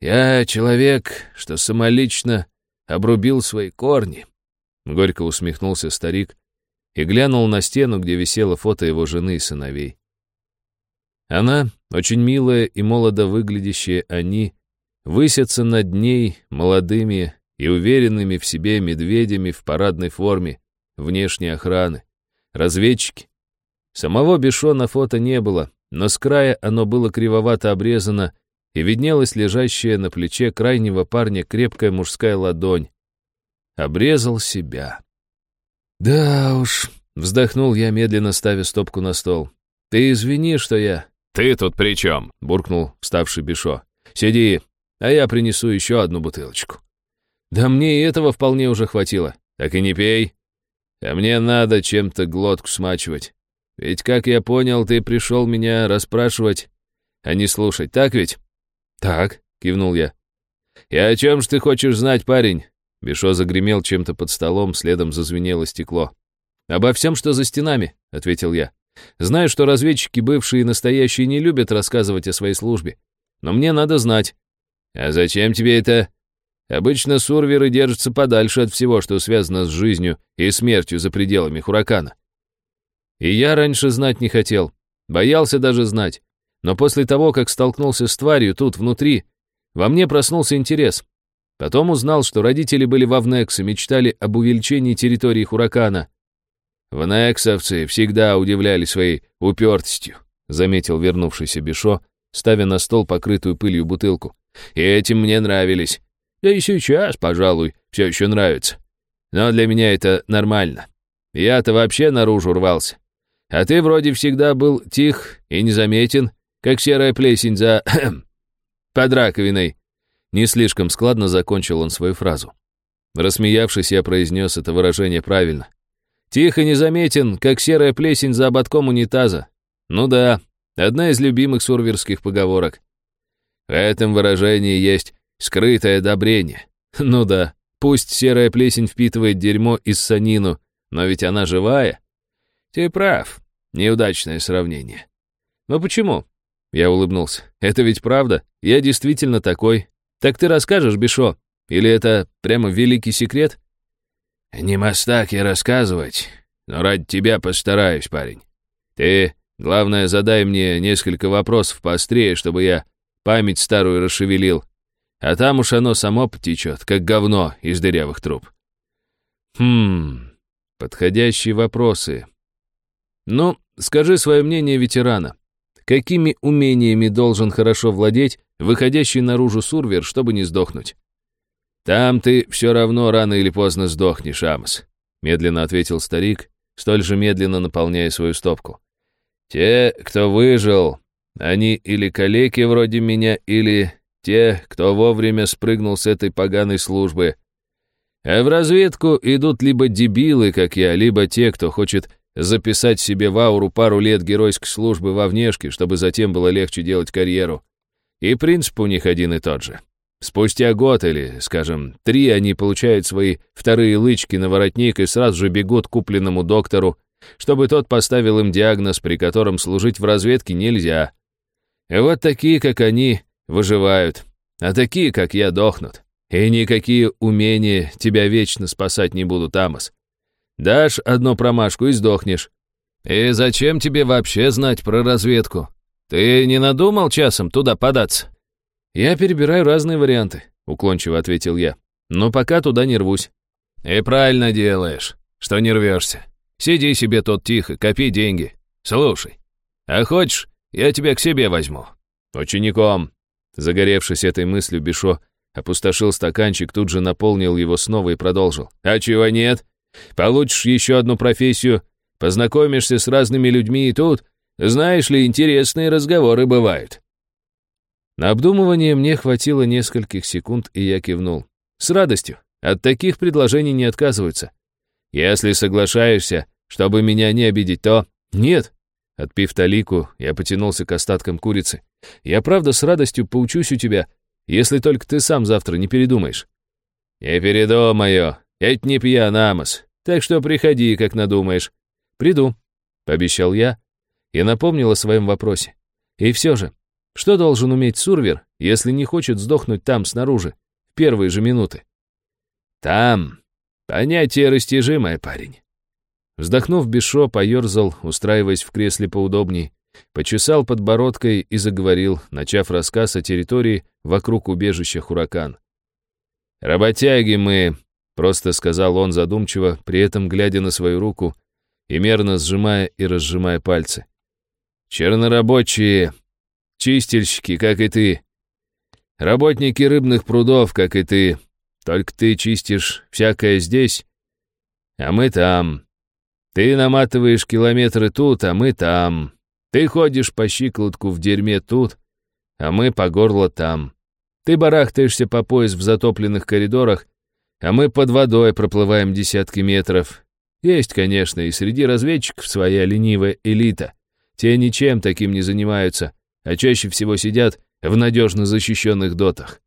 Я человек, что самолично обрубил свои корни. Горько усмехнулся старик и глянул на стену, где висело фото его жены и сыновей. Она, очень милая и молодо выглядящие они, высятся над ней молодыми и уверенными в себе медведями в парадной форме, внешней охраны, разведчики. Самого Бешо на фото не было, но с края оно было кривовато обрезано, и виднелась лежащая на плече крайнего парня крепкая мужская ладонь. Обрезал себя. «Да уж», — вздохнул я, медленно ставя стопку на стол. «Ты извини, что я...» «Ты тут при чем?» — буркнул вставший Бешо. «Сиди, а я принесу еще одну бутылочку». «Да мне и этого вполне уже хватило. Так и не пей. А мне надо чем-то глотку смачивать. Ведь, как я понял, ты пришел меня расспрашивать, а не слушать, так ведь?» «Так», — кивнул я. «И о чем ж ты хочешь знать, парень?» Бешо загремел чем-то под столом, следом зазвенело стекло. «Обо всем, что за стенами», — ответил я. «Знаю, что разведчики, бывшие и настоящие, не любят рассказывать о своей службе. Но мне надо знать». «А зачем тебе это?» «Обычно сурверы держатся подальше от всего, что связано с жизнью и смертью за пределами Хуракана. И я раньше знать не хотел, боялся даже знать. Но после того, как столкнулся с тварью тут, внутри, во мне проснулся интерес. Потом узнал, что родители были во Внекс и мечтали об увеличении территории Хуракана. «Внексовцы всегда удивляли своей упертостью», заметил вернувшийся Бешо, ставя на стол покрытую пылью бутылку. «И этим мне нравились. Да и сейчас, пожалуй, все еще нравится. Но для меня это нормально. Я-то вообще наружу рвался. А ты вроде всегда был тих и незаметен, как серая плесень за... под раковиной». Не слишком складно закончил он свою фразу. Рассмеявшись, я произнес это выражение правильно. «Тихо незаметен, как серая плесень за ободком унитаза». Ну да, одна из любимых сурверских поговорок. В этом выражении есть скрытое одобрение. Ну да, пусть серая плесень впитывает дерьмо из санину, но ведь она живая. Ты прав, неудачное сравнение. Но почему? Я улыбнулся. «Это ведь правда. Я действительно такой. Так ты расскажешь, Бишо? Или это прямо великий секрет?» «Не мастак я рассказывать, но ради тебя постараюсь, парень. Ты, главное, задай мне несколько вопросов поострее, чтобы я память старую расшевелил. А там уж оно само потечет, как говно из дырявых труб». «Хм, подходящие вопросы. Ну, скажи свое мнение ветерана. Какими умениями должен хорошо владеть выходящий наружу сурвер, чтобы не сдохнуть? «Там ты все равно рано или поздно сдохнешь, Амос», — медленно ответил старик, столь же медленно наполняя свою стопку. «Те, кто выжил, они или калеки вроде меня, или те, кто вовремя спрыгнул с этой поганой службы. А в разведку идут либо дебилы, как я, либо те, кто хочет записать себе в ауру пару лет геройской службы во внешке, чтобы затем было легче делать карьеру. И принцип у них один и тот же. Спустя год или, скажем, три они получают свои вторые лычки на воротник и сразу же бегут к купленному доктору, чтобы тот поставил им диагноз, при котором служить в разведке нельзя. И вот такие, как они, выживают, а такие, как я, дохнут. И никакие умения тебя вечно спасать не будут, Амос. Дашь одну промашку и сдохнешь. И зачем тебе вообще знать про разведку? Ты не надумал часом туда податься? Я перебираю разные варианты, уклончиво ответил я. Но пока туда не рвусь. И правильно делаешь, что не рвешься. Сиди себе тут тихо, копи деньги. Слушай, а хочешь, я тебя к себе возьму. Учеником. Загоревшись этой мыслью, Бешо опустошил стаканчик, тут же наполнил его снова и продолжил. А чего нет? Получишь еще одну профессию, познакомишься с разными людьми и тут, знаешь ли, интересные разговоры бывают». На обдумывание мне хватило нескольких секунд, и я кивнул. «С радостью. От таких предложений не отказываются. Если соглашаешься, чтобы меня не обидеть, то...» «Нет». Отпив талику, я потянулся к остаткам курицы. «Я правда с радостью поучусь у тебя, если только ты сам завтра не передумаешь». «Не передумаю», «Это не пьян, Амос, так что приходи, как надумаешь». «Приду», — пообещал я и напомнил о своем вопросе. «И все же, Что должен уметь Сурвер, если не хочет сдохнуть там, снаружи, в первые же минуты? Там. Понятие растяжимое, парень. Вздохнув, Бешо поерзал, устраиваясь в кресле поудобней, почесал подбородкой и заговорил, начав рассказ о территории вокруг убежища Хуракан. «Работяги мы», — просто сказал он задумчиво, при этом глядя на свою руку и мерно сжимая и разжимая пальцы. «Чернорабочие, чистильщики, как и ты. Работники рыбных прудов, как и ты. Только ты чистишь всякое здесь, а мы там. Ты наматываешь километры тут, а мы там. Ты ходишь по щиколотку в дерьме тут, а мы по горло там. Ты барахтаешься по пояс в затопленных коридорах, а мы под водой проплываем десятки метров. Есть, конечно, и среди разведчиков своя ленивая элита. Те ничем таким не занимаются, а чаще всего сидят в надежно защищенных дотах.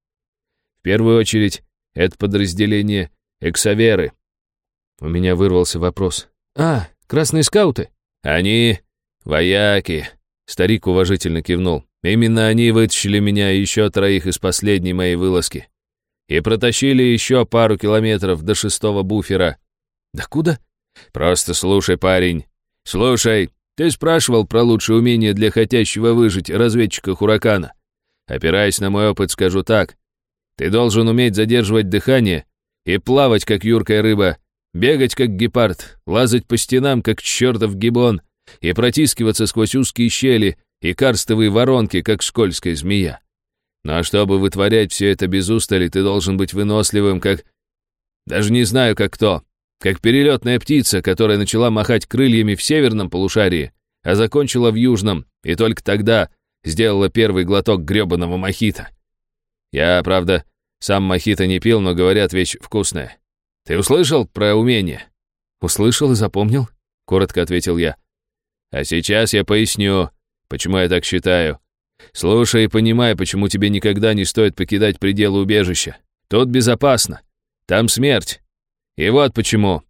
В первую очередь, это подразделение эксаверы. У меня вырвался вопрос. «А, красные скауты?» «Они вояки», — старик уважительно кивнул. Именно они вытащили меня и еще троих из последней моей вылазки. И протащили еще пару километров до шестого буфера. Да куда? Просто слушай, парень. Слушай, ты спрашивал про лучшее умение для хотящего выжить разведчика Хуракана. Опираясь на мой опыт, скажу так. Ты должен уметь задерживать дыхание и плавать, как юркая рыба, бегать, как гепард, лазать по стенам, как чертов гибон, и протискиваться сквозь узкие щели, и карстовые воронки, как скользкая змея. Ну а чтобы вытворять все это без устали, ты должен быть выносливым, как... Даже не знаю, как кто. Как перелетная птица, которая начала махать крыльями в северном полушарии, а закончила в южном, и только тогда сделала первый глоток грёбаного мохито. Я, правда, сам мохито не пил, но, говорят, вещь вкусная. Ты услышал про умение? Услышал и запомнил, коротко ответил я. А сейчас я поясню, Почему я так считаю? Слушай и понимай, почему тебе никогда не стоит покидать пределы убежища. Тут безопасно. Там смерть. И вот почему.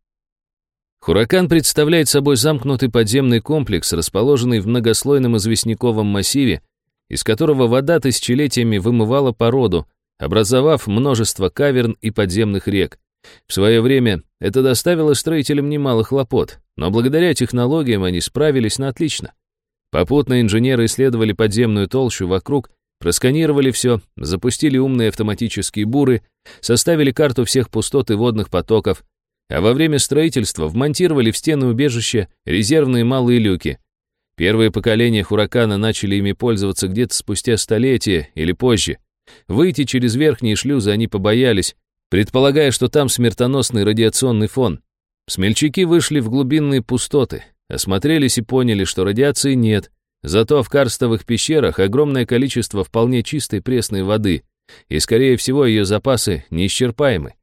Хуракан представляет собой замкнутый подземный комплекс, расположенный в многослойном известняковом массиве, из которого вода тысячелетиями вымывала породу, образовав множество каверн и подземных рек. В свое время это доставило строителям немало хлопот, но благодаря технологиям они справились на отлично. Попутно инженеры исследовали подземную толщу вокруг, просканировали все, запустили умные автоматические буры, составили карту всех пустот и водных потоков, а во время строительства вмонтировали в стены убежища резервные малые люки. Первые поколения Хуракана начали ими пользоваться где-то спустя столетия или позже. Выйти через верхние шлюзы они побоялись, предполагая, что там смертоносный радиационный фон. Смельчаки вышли в глубинные пустоты, Осмотрелись и поняли, что радиации нет, зато в карстовых пещерах огромное количество вполне чистой пресной воды, и, скорее всего, ее запасы неисчерпаемы.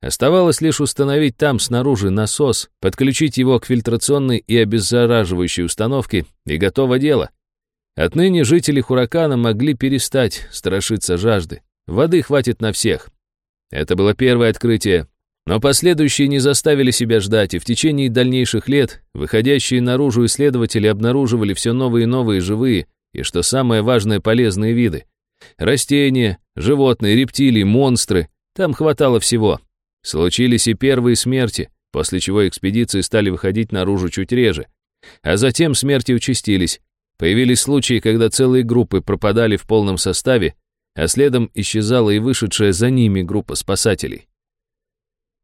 Оставалось лишь установить там снаружи насос, подключить его к фильтрационной и обеззараживающей установке, и готово дело. Отныне жители Хуракана могли перестать страшиться жажды. Воды хватит на всех. Это было первое открытие, но последующие не заставили себя ждать, и в течение дальнейших лет выходящие наружу исследователи обнаруживали все новые и новые живые, и, что самое важное, полезные виды. Растения, животные, рептилии, монстры. Там хватало всего. Случились и первые смерти, после чего экспедиции стали выходить наружу чуть реже. А затем смерти участились. Появились случаи, когда целые группы пропадали в полном составе, а следом исчезала и вышедшая за ними группа спасателей.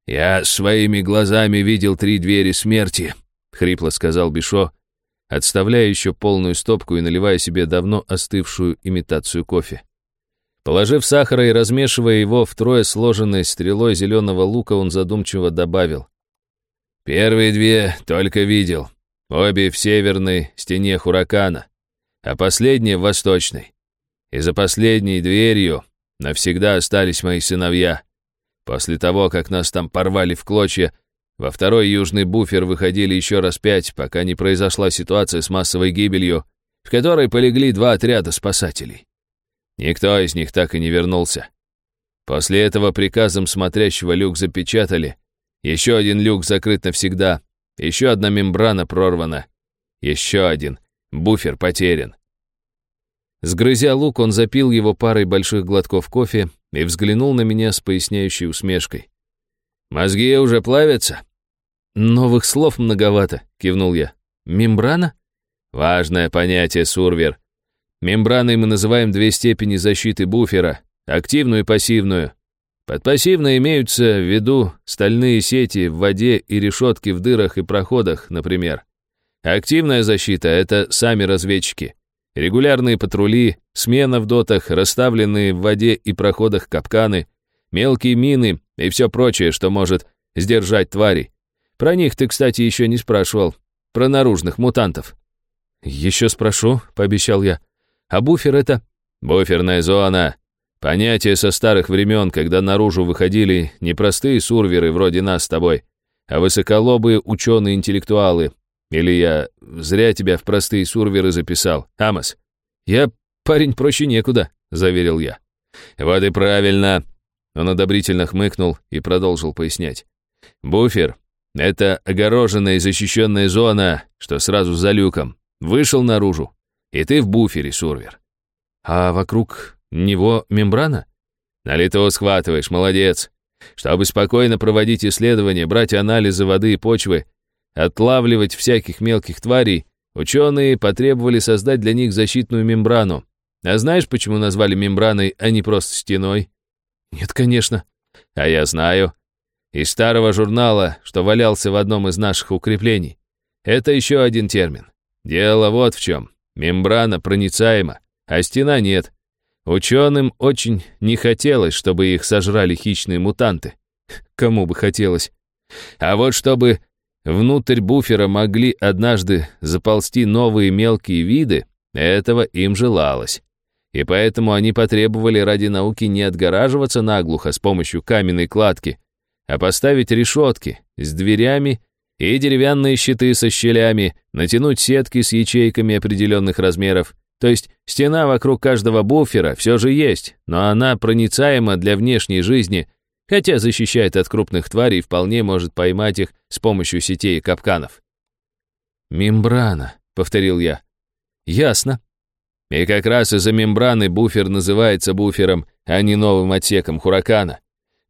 «Я своими глазами видел три двери смерти», — хрипло сказал Бишо, отставляя еще полную стопку и наливая себе давно остывшую имитацию кофе. Положив сахара и размешивая его втрое сложенной стрелой зеленого лука, он задумчиво добавил. «Первые две только видел. Обе в северной стене Хуракана, а последняя в восточной. И за последней дверью навсегда остались мои сыновья. После того, как нас там порвали в клочья, во второй южный буфер выходили еще раз пять, пока не произошла ситуация с массовой гибелью, в которой полегли два отряда спасателей. Никто из них так и не вернулся. После этого приказом смотрящего люк запечатали, еще один люк закрыт навсегда, еще одна мембрана прорвана, еще один буфер потерян. Сгрызя лук, он запил его парой больших глотков кофе и взглянул на меня с поясняющей усмешкой. «Мозги уже плавятся?» «Новых слов многовато», — кивнул я. «Мембрана?» «Важное понятие, Сурвер. Мембраной мы называем две степени защиты буфера, активную и пассивную. Под пассивной имеются в виду стальные сети в воде и решетки в дырах и проходах, например. Активная защита — это сами разведчики. Регулярные патрули, смена в дотах, расставленные в воде и проходах капканы, мелкие мины и все прочее, что может сдержать тварей. Про них ты, кстати, еще не спрашивал. Про наружных мутантов. «Еще спрошу», — пообещал я. А буфер это? Буферная зона. Понятие со старых времен, когда наружу выходили не простые сурверы вроде нас с тобой, а высоколобые ученые-интеллектуалы. Или я зря тебя в простые сурверы записал, Амос? Я парень проще некуда, заверил я. Вот и правильно. Он одобрительно хмыкнул и продолжил пояснять. Буфер — это огороженная и защищенная зона, что сразу за люком. Вышел наружу, и ты в буфере, Сурвер. А вокруг него мембрана? На лето схватываешь, молодец. Чтобы спокойно проводить исследования, брать анализы воды и почвы, отлавливать всяких мелких тварей, ученые потребовали создать для них защитную мембрану. А знаешь, почему назвали мембраной, а не просто стеной? Нет, конечно. А я знаю. Из старого журнала, что валялся в одном из наших укреплений. Это еще один термин. Дело вот в чем. Мембрана проницаема, а стена нет. Ученым очень не хотелось, чтобы их сожрали хищные мутанты. Кому бы хотелось. А вот чтобы внутрь буфера могли однажды заползти новые мелкие виды, этого им желалось. И поэтому они потребовали ради науки не отгораживаться наглухо с помощью каменной кладки, а поставить решетки с дверями и деревянные щиты со щелями, натянуть сетки с ячейками определенных размеров. То есть стена вокруг каждого буфера все же есть, но она проницаема для внешней жизни, хотя защищает от крупных тварей и вполне может поймать их с помощью сетей и капканов. «Мембрана», — повторил я. «Ясно». И как раз из-за мембраны буфер называется буфером, а не новым отсеком Хуракана.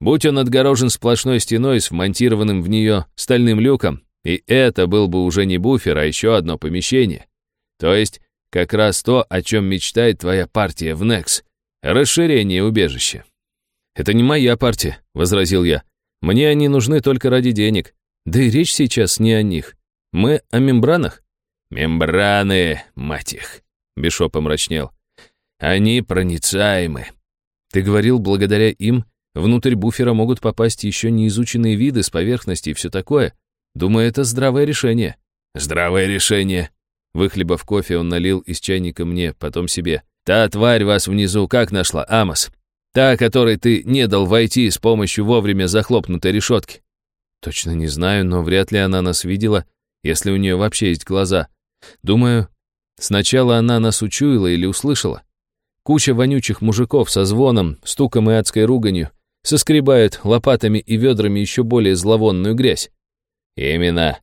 Будь он отгорожен сплошной стеной с вмонтированным в нее стальным люком, и это был бы уже не буфер, а еще одно помещение. То есть как раз то, о чем мечтает твоя партия в Некс. Расширение убежища. «Это не моя партия», — возразил я. «Мне они нужны только ради денег. Да и речь сейчас не о них. Мы о мембранах». «Мембраны, мать их», — Бишоп помрачнел. «Они проницаемы». «Ты говорил, благодаря им Внутрь буфера могут попасть еще неизученные виды с поверхности и все такое. Думаю, это здравое решение». «Здравое решение». Выхлебав кофе, он налил из чайника мне, потом себе. «Та тварь вас внизу как нашла, Амос? Та, которой ты не дал войти с помощью вовремя захлопнутой решетки?» «Точно не знаю, но вряд ли она нас видела, если у нее вообще есть глаза. Думаю, сначала она нас учуяла или услышала. Куча вонючих мужиков со звоном, стуком и адской руганью соскребают лопатами и ведрами еще более зловонную грязь. Именно.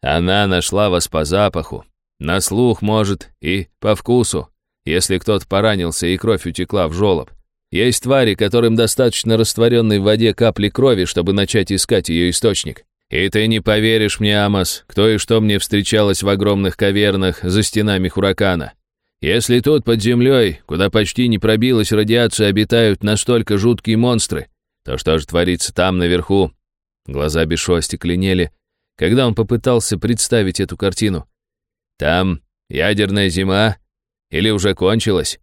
Она нашла вас по запаху, на слух, может, и по вкусу, если кто-то поранился и кровь утекла в жолоб. Есть твари, которым достаточно растворенной в воде капли крови, чтобы начать искать ее источник. И ты не поверишь мне, Амос, кто и что мне встречалось в огромных кавернах за стенами Хуракана. Если тут под землей, куда почти не пробилась радиация, обитают настолько жуткие монстры, то что же творится там наверху? Глаза Бешо остекленели, когда он попытался представить эту картину. Там ядерная зима или уже кончилась?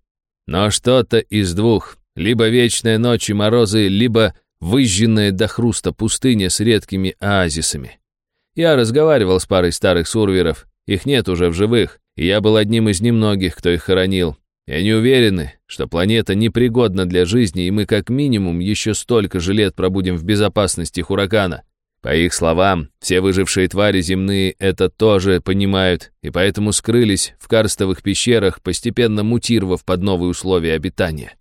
Но что-то из двух. Либо вечная ночь и морозы, либо выжженная до хруста пустыня с редкими оазисами. Я разговаривал с парой старых сурверов, их нет уже в живых, и я был одним из немногих, кто их хоронил. И они уверены, что планета непригодна для жизни, и мы как минимум еще столько же лет пробудем в безопасности Хуракана. По их словам, все выжившие твари земные это тоже понимают, и поэтому скрылись в карстовых пещерах, постепенно мутировав под новые условия обитания.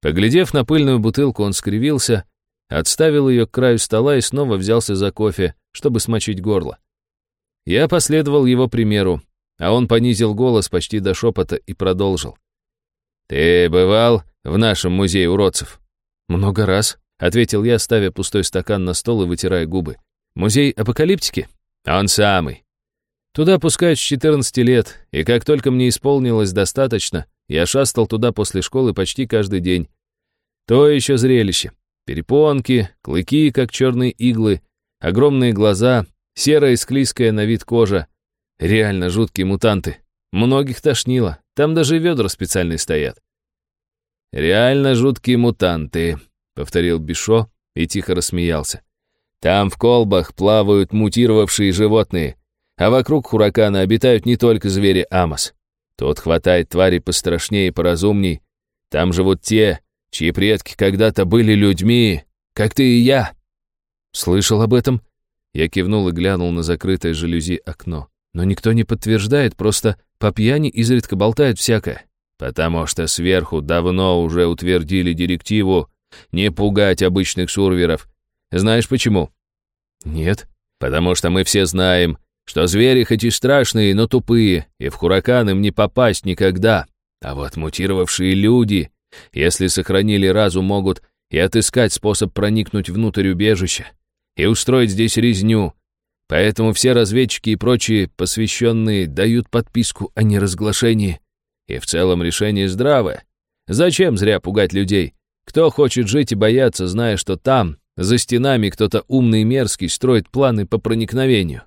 Поглядев на пыльную бутылку, он скривился, отставил ее к краю стола и снова взялся за кофе, чтобы смочить горло. Я последовал его примеру, а он понизил голос почти до шепота и продолжил. «Ты бывал в нашем музее уродцев?» «Много раз», — ответил я, ставя пустой стакан на стол и вытирая губы. «Музей апокалиптики?» «Он самый». Туда пускают с 14 лет, и как только мне исполнилось достаточно, я шастал туда после школы почти каждый день. То еще зрелище. Перепонки, клыки, как черные иглы, огромные глаза, серая склизкая на вид кожа. Реально жуткие мутанты. Многих тошнило, там даже ведра специальные стоят. «Реально жуткие мутанты», — повторил Бишо и тихо рассмеялся. «Там в колбах плавают мутировавшие животные, а вокруг Хуракана обитают не только звери Амос. Тут хватает тварей пострашнее и поразумней. Там живут те, чьи предки когда-то были людьми, как ты и я». «Слышал об этом?» Я кивнул и глянул на закрытое жалюзи окно. Но никто не подтверждает, просто по пьяни изредка болтает всякое. Потому что сверху давно уже утвердили директиву не пугать обычных сурверов. Знаешь почему? Нет. Потому что мы все знаем, что звери хоть и страшные, но тупые, и в хуракан им не попасть никогда. А вот мутировавшие люди, если сохранили разум, могут и отыскать способ проникнуть внутрь убежища, и устроить здесь резню. Поэтому все разведчики и прочие посвященные дают подписку о неразглашении. И в целом решение здравое. Зачем зря пугать людей? Кто хочет жить и бояться, зная, что там, за стенами, кто-то умный и мерзкий строит планы по проникновению?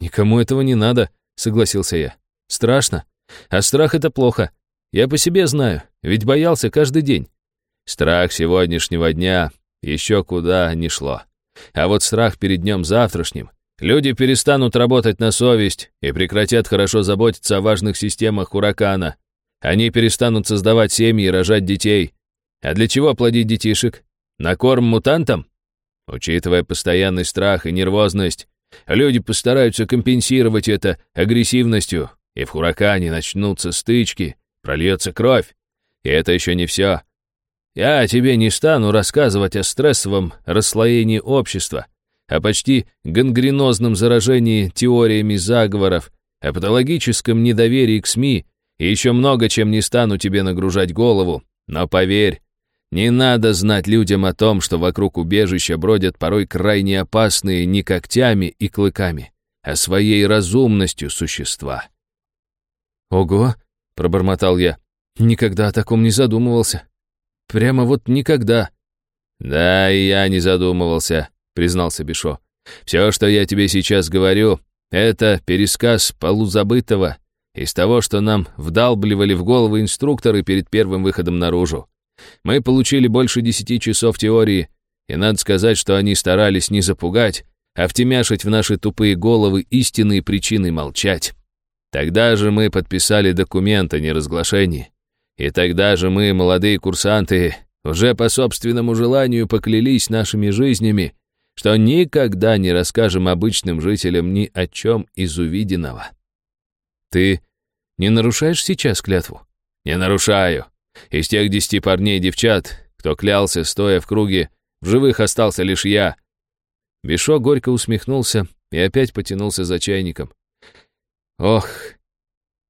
«Никому этого не надо», — согласился я. «Страшно. А страх — это плохо. Я по себе знаю, ведь боялся каждый день». Страх сегодняшнего дня еще куда не шло. А вот страх перед днем завтрашним. Люди перестанут работать на совесть и прекратят хорошо заботиться о важных системах уракана. Они перестанут создавать семьи и рожать детей. А для чего плодить детишек? На корм мутантам? Учитывая постоянный страх и нервозность, Люди постараются компенсировать это агрессивностью, и в Хуракане начнутся стычки, прольется кровь. И это еще не все. Я тебе не стану рассказывать о стрессовом расслоении общества, о почти гангренозном заражении теориями заговоров, о патологическом недоверии к СМИ и еще много чем не стану тебе нагружать голову. Но поверь, не надо знать людям о том, что вокруг убежища бродят порой крайне опасные не когтями и клыками, а своей разумностью существа. «Ого!» — пробормотал я. «Никогда о таком не задумывался. Прямо вот никогда». «Да, и я не задумывался», — признался Бишо. «Все, что я тебе сейчас говорю, это пересказ полузабытого из того, что нам вдалбливали в головы инструкторы перед первым выходом наружу. Мы получили больше десяти часов теории, и надо сказать, что они старались не запугать, а втемяшить в наши тупые головы истинные причины молчать. Тогда же мы подписали документ о неразглашении. И тогда же мы, молодые курсанты, уже по собственному желанию поклялись нашими жизнями, что никогда не расскажем обычным жителям ни о чем из увиденного. Ты не нарушаешь сейчас клятву? Не нарушаю. Из тех десяти парней и девчат, кто клялся, стоя в круге, в живых остался лишь я. Бишо горько усмехнулся и опять потянулся за чайником. Ох,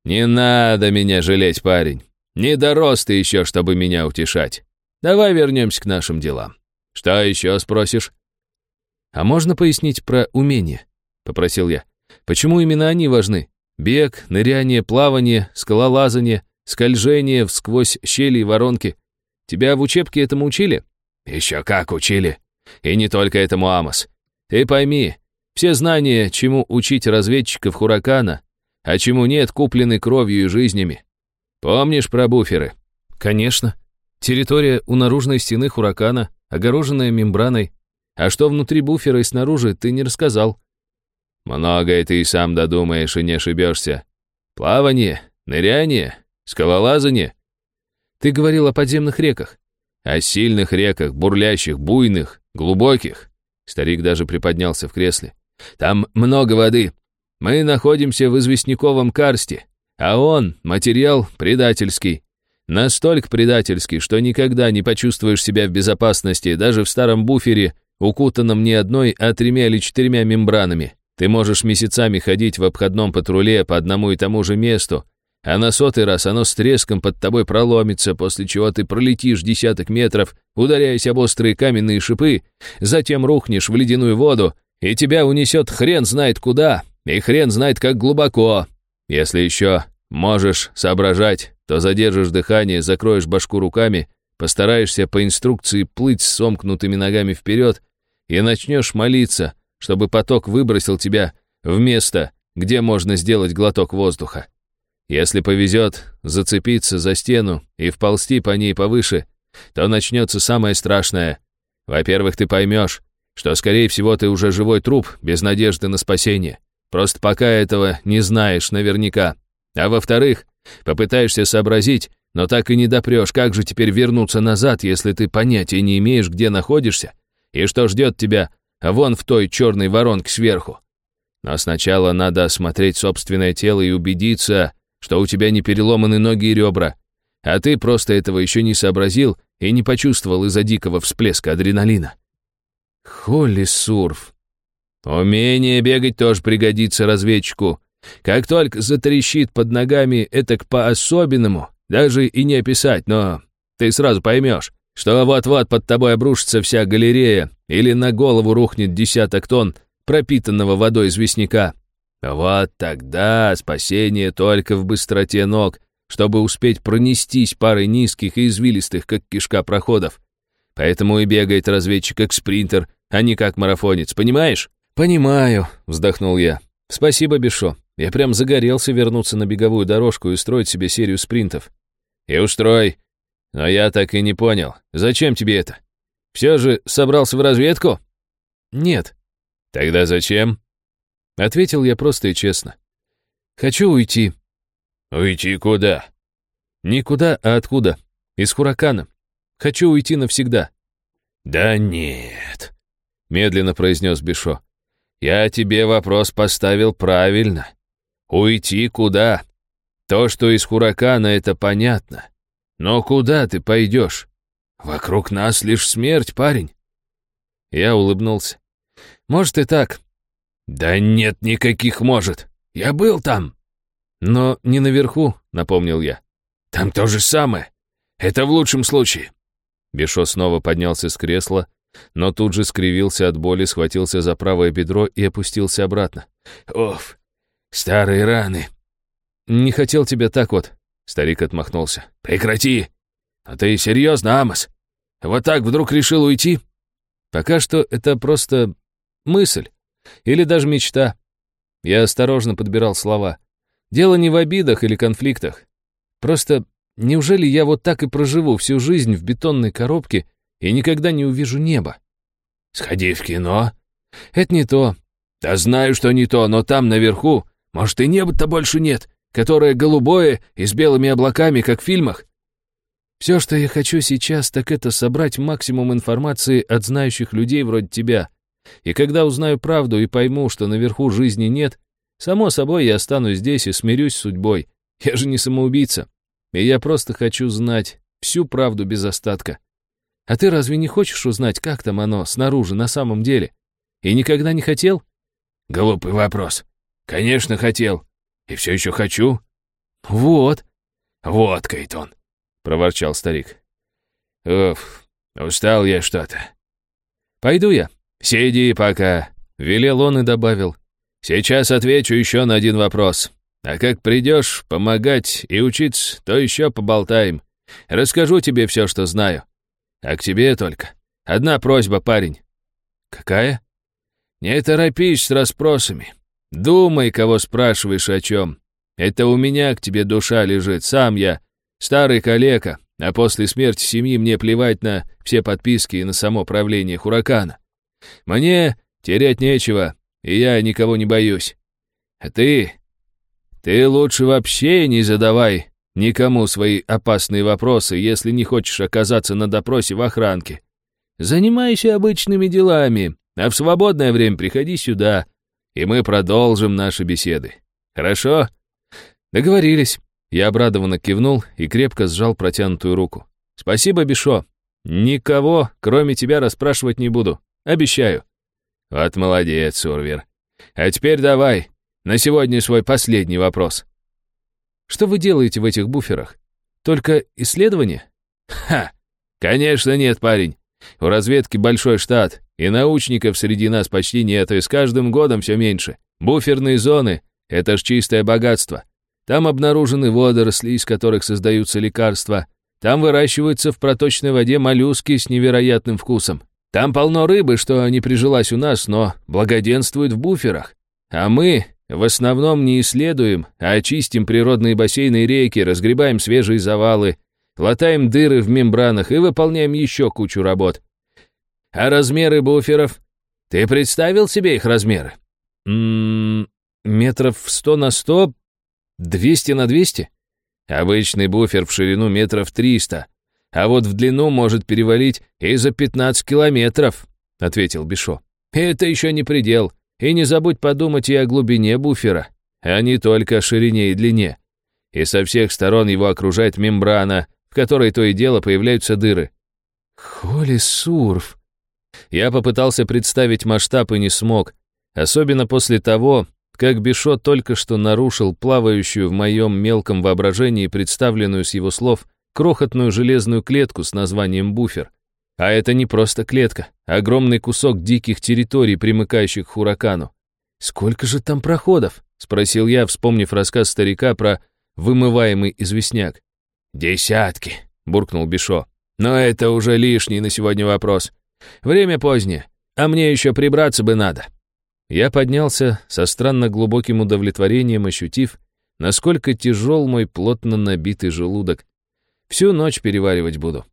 не надо меня жалеть, парень. Не дорос ты еще, чтобы меня утешать. Давай вернемся к нашим делам. Что еще спросишь? А можно пояснить про умения? Попросил я. Почему именно они важны? Бег, ныряние, плавание, скалолазание — скольжение всквозь щели и воронки. Тебя в учебке этому учили? Еще как учили. И не только этому, Амос. Ты пойми, все знания, чему учить разведчиков Хуракана, а чему нет, куплены кровью и жизнями. Помнишь про буферы? Конечно. Территория у наружной стены Хуракана, огороженная мембраной. А что внутри буфера и снаружи, ты не рассказал. Многое ты и сам додумаешь и не ошибешься. Плавание, ныряние, Скалолазание? Ты говорил о подземных реках. О сильных реках, бурлящих, буйных, глубоких. Старик даже приподнялся в кресле. Там много воды. Мы находимся в известняковом карсте, а он — материал предательский. Настолько предательский, что никогда не почувствуешь себя в безопасности, даже в старом буфере, укутанном не одной, а тремя или четырьмя мембранами. Ты можешь месяцами ходить в обходном патруле по одному и тому же месту, а на сотый раз оно с треском под тобой проломится, после чего ты пролетишь десяток метров, ударяясь об острые каменные шипы, затем рухнешь в ледяную воду, и тебя унесет хрен знает куда, и хрен знает как глубоко. Если еще можешь соображать, то задержишь дыхание, закроешь башку руками, постараешься по инструкции плыть с сомкнутыми ногами вперед и начнешь молиться, чтобы поток выбросил тебя в место, где можно сделать глоток воздуха. Если повезет зацепиться за стену и вползти по ней повыше, то начнется самое страшное. Во-первых, ты поймешь, что, скорее всего, ты уже живой труп, без надежды на спасение. Просто пока этого не знаешь наверняка. А во-вторых, попытаешься сообразить, но так и не допрешь, как же теперь вернуться назад, если ты понятия не имеешь, где находишься, и что ждет тебя вон в той черной воронке сверху. Но сначала надо осмотреть собственное тело и убедиться, что у тебя не переломаны ноги и ребра, а ты просто этого еще не сообразил и не почувствовал из-за дикого всплеска адреналина. Холли Сурф. Умение бегать тоже пригодится разведчику. Как только затрещит под ногами это по-особенному, даже и не описать, но ты сразу поймешь, что вот-вот под тобой обрушится вся галерея или на голову рухнет десяток тонн пропитанного водой известняка. Вот тогда спасение только в быстроте ног, чтобы успеть пронестись парой низких и извилистых, как кишка проходов. Поэтому и бегает разведчик как спринтер, а не как марафонец, понимаешь? «Понимаю», — вздохнул я. «Спасибо, Бешо. Я прям загорелся вернуться на беговую дорожку и устроить себе серию спринтов». «И устрой. Но я так и не понял, зачем тебе это? Все же собрался в разведку?» «Нет». «Тогда зачем?» Ответил я просто и честно. «Хочу уйти». «Уйти куда?» «Никуда, а откуда? Из Хуракана. Хочу уйти навсегда». «Да нет», — медленно произнес Бишо. «Я тебе вопрос поставил правильно. Уйти куда? То, что из Хуракана, это понятно. Но куда ты пойдешь? Вокруг нас лишь смерть, парень». Я улыбнулся. «Может и так, «Да нет никаких может. Я был там». «Но не наверху», — напомнил я. «Там то же самое. Это в лучшем случае». Бешо снова поднялся с кресла, но тут же скривился от боли, схватился за правое бедро и опустился обратно. «Оф, старые раны». «Не хотел тебя так вот», — старик отмахнулся. «Прекрати! А ты серьезно, Амос? Вот так вдруг решил уйти?» «Пока что это просто мысль. Или даже мечта. Я осторожно подбирал слова. Дело не в обидах или конфликтах. Просто неужели я вот так и проживу всю жизнь в бетонной коробке и никогда не увижу неба? Сходи в кино. Это не то. Да знаю, что не то, но там наверху, может, и неба-то больше нет, которое голубое и с белыми облаками, как в фильмах. Все, что я хочу сейчас, так это собрать максимум информации от знающих людей вроде тебя, и когда узнаю правду и пойму, что наверху жизни нет, само собой я останусь здесь и смирюсь с судьбой. Я же не самоубийца. И я просто хочу знать всю правду без остатка. А ты разве не хочешь узнать, как там оно снаружи на самом деле? И никогда не хотел? Глупый вопрос. Конечно, хотел. И все еще хочу. Вот. Вот, Кайтон, проворчал старик. Уф, устал я что-то. Пойду я, «Сиди пока», — велел он и добавил. «Сейчас отвечу еще на один вопрос. А как придешь помогать и учиться, то еще поболтаем. Расскажу тебе все, что знаю. А к тебе только. Одна просьба, парень». «Какая?» «Не торопись с расспросами. Думай, кого спрашиваешь о чем. Это у меня к тебе душа лежит, сам я, старый калека, а после смерти семьи мне плевать на все подписки и на само правление Хуракана. Мне терять нечего, и я никого не боюсь. А ты... Ты лучше вообще не задавай никому свои опасные вопросы, если не хочешь оказаться на допросе в охранке. Занимайся обычными делами, а в свободное время приходи сюда, и мы продолжим наши беседы. Хорошо? Договорились. Я обрадованно кивнул и крепко сжал протянутую руку. Спасибо, Бишо. Никого, кроме тебя, расспрашивать не буду. Обещаю». «Вот молодец, Урвер. А теперь давай, на сегодня свой последний вопрос. Что вы делаете в этих буферах? Только исследования? Ха! Конечно нет, парень. У разведки большой штат, и научников среди нас почти нет, и с каждым годом все меньше. Буферные зоны — это ж чистое богатство. Там обнаружены водоросли, из которых создаются лекарства. Там выращиваются в проточной воде моллюски с невероятным вкусом. Там полно рыбы, что не прижилась у нас, но благоденствует в буферах. А мы в основном не исследуем, а чистим природные бассейны и реки, разгребаем свежие завалы, латаем дыры в мембранах и выполняем еще кучу работ. А размеры буферов? Ты представил себе их размеры? Ммм, метров сто на сто, двести на двести. Обычный буфер в ширину метров триста, а вот в длину может перевалить и за пятнадцать километров, ответил Бишо. Это еще не предел. И не забудь подумать и о глубине буфера, а не только о ширине и длине. И со всех сторон его окружает мембрана, в которой то и дело появляются дыры. Холи сурф. Я попытался представить масштаб и не смог, особенно после того, как Бишот только что нарушил плавающую в моем мелком воображении представленную с его слов крохотную железную клетку с названием буфер. А это не просто клетка, огромный кусок диких территорий, примыкающих к Хуракану. «Сколько же там проходов?» — спросил я, вспомнив рассказ старика про вымываемый известняк. «Десятки», — буркнул Бишо. «Но это уже лишний на сегодня вопрос. Время позднее, а мне еще прибраться бы надо». Я поднялся со странно глубоким удовлетворением, ощутив, насколько тяжел мой плотно набитый желудок. Всю ночь переваривать буду.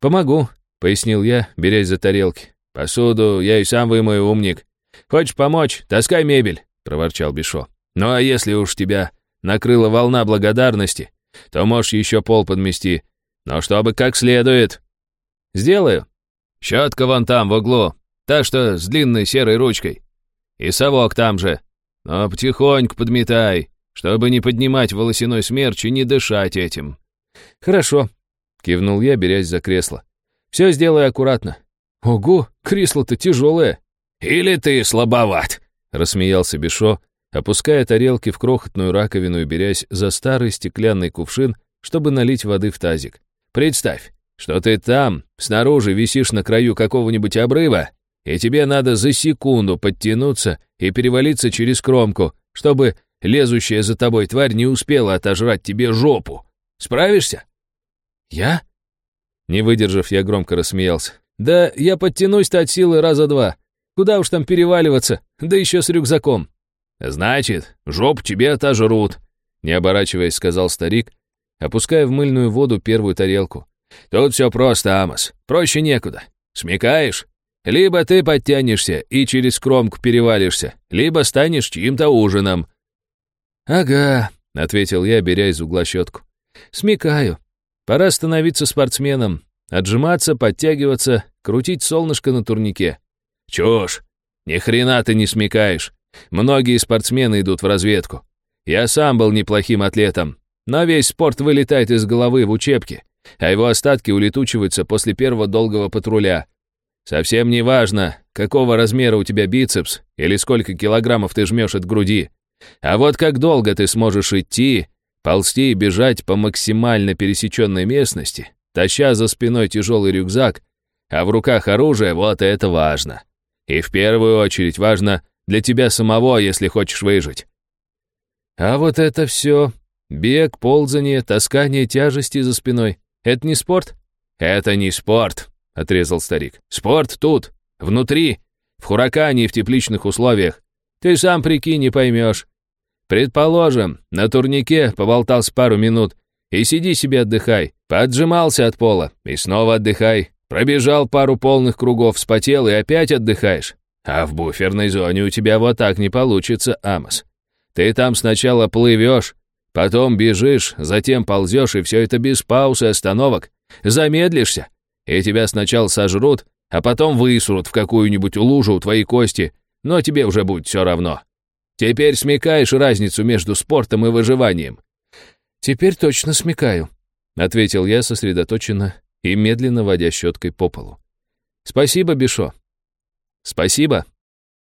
«Помогу», пояснил я, берясь за тарелки. «Посуду я и сам вымою, умник. Хочешь помочь? Таскай мебель», — проворчал Бишо. «Ну а если уж тебя накрыла волна благодарности, то можешь еще пол подмести, но чтобы как следует». «Сделаю. Щетка вон там, в углу, та, что с длинной серой ручкой. И совок там же. Но потихоньку подметай, чтобы не поднимать волосяной смерч и не дышать этим». «Хорошо», — кивнул я, берясь за кресло. Все сделай аккуратно. Ого, кресло-то тяжелое. Или ты слабоват, рассмеялся Бешо, опуская тарелки в крохотную раковину и берясь за старый стеклянный кувшин, чтобы налить воды в тазик. Представь, что ты там, снаружи висишь на краю какого-нибудь обрыва, и тебе надо за секунду подтянуться и перевалиться через кромку, чтобы лезущая за тобой тварь не успела отожрать тебе жопу. Справишься? Я? Не выдержав, я громко рассмеялся. «Да я подтянусь-то от силы раза два. Куда уж там переваливаться, да еще с рюкзаком». «Значит, жоп тебе отожрут», — не оборачиваясь, сказал старик, опуская в мыльную воду первую тарелку. «Тут все просто, Амос, проще некуда. Смекаешь? Либо ты подтянешься и через кромку перевалишься, либо станешь чьим-то ужином». «Ага», — ответил я, беря из угла щетку. «Смекаю. Пора становиться спортсменом, отжиматься, подтягиваться, крутить солнышко на турнике. Чушь! Ни хрена ты не смекаешь. Многие спортсмены идут в разведку. Я сам был неплохим атлетом, но весь спорт вылетает из головы в учебке, а его остатки улетучиваются после первого долгого патруля. Совсем не важно, какого размера у тебя бицепс или сколько килограммов ты жмешь от груди. А вот как долго ты сможешь идти, Ползти и бежать по максимально пересеченной местности, таща за спиной тяжелый рюкзак, а в руках оружие, вот это важно. И в первую очередь важно для тебя самого, если хочешь выжить. А вот это все, бег, ползание, таскание тяжести за спиной, это не спорт? Это не спорт, отрезал старик. Спорт тут, внутри, в хуракане и в тепличных условиях. Ты сам прикинь, не поймешь. Предположим, на турнике поболтался пару минут, и сиди себе отдыхай. Поджимался от пола, и снова отдыхай. Пробежал пару полных кругов, вспотел и опять отдыхаешь. А в буферной зоне у тебя вот так не получится, Амос. Ты там сначала плывешь, потом бежишь, затем ползешь, и все это без пауз и остановок. Замедлишься, и тебя сначала сожрут, а потом высрут в какую-нибудь лужу у твоей кости, но тебе уже будет все равно. Теперь смекаешь разницу между спортом и выживанием?» «Теперь точно смекаю», — ответил я сосредоточенно и медленно водя щеткой по полу. «Спасибо, Бишо». «Спасибо»,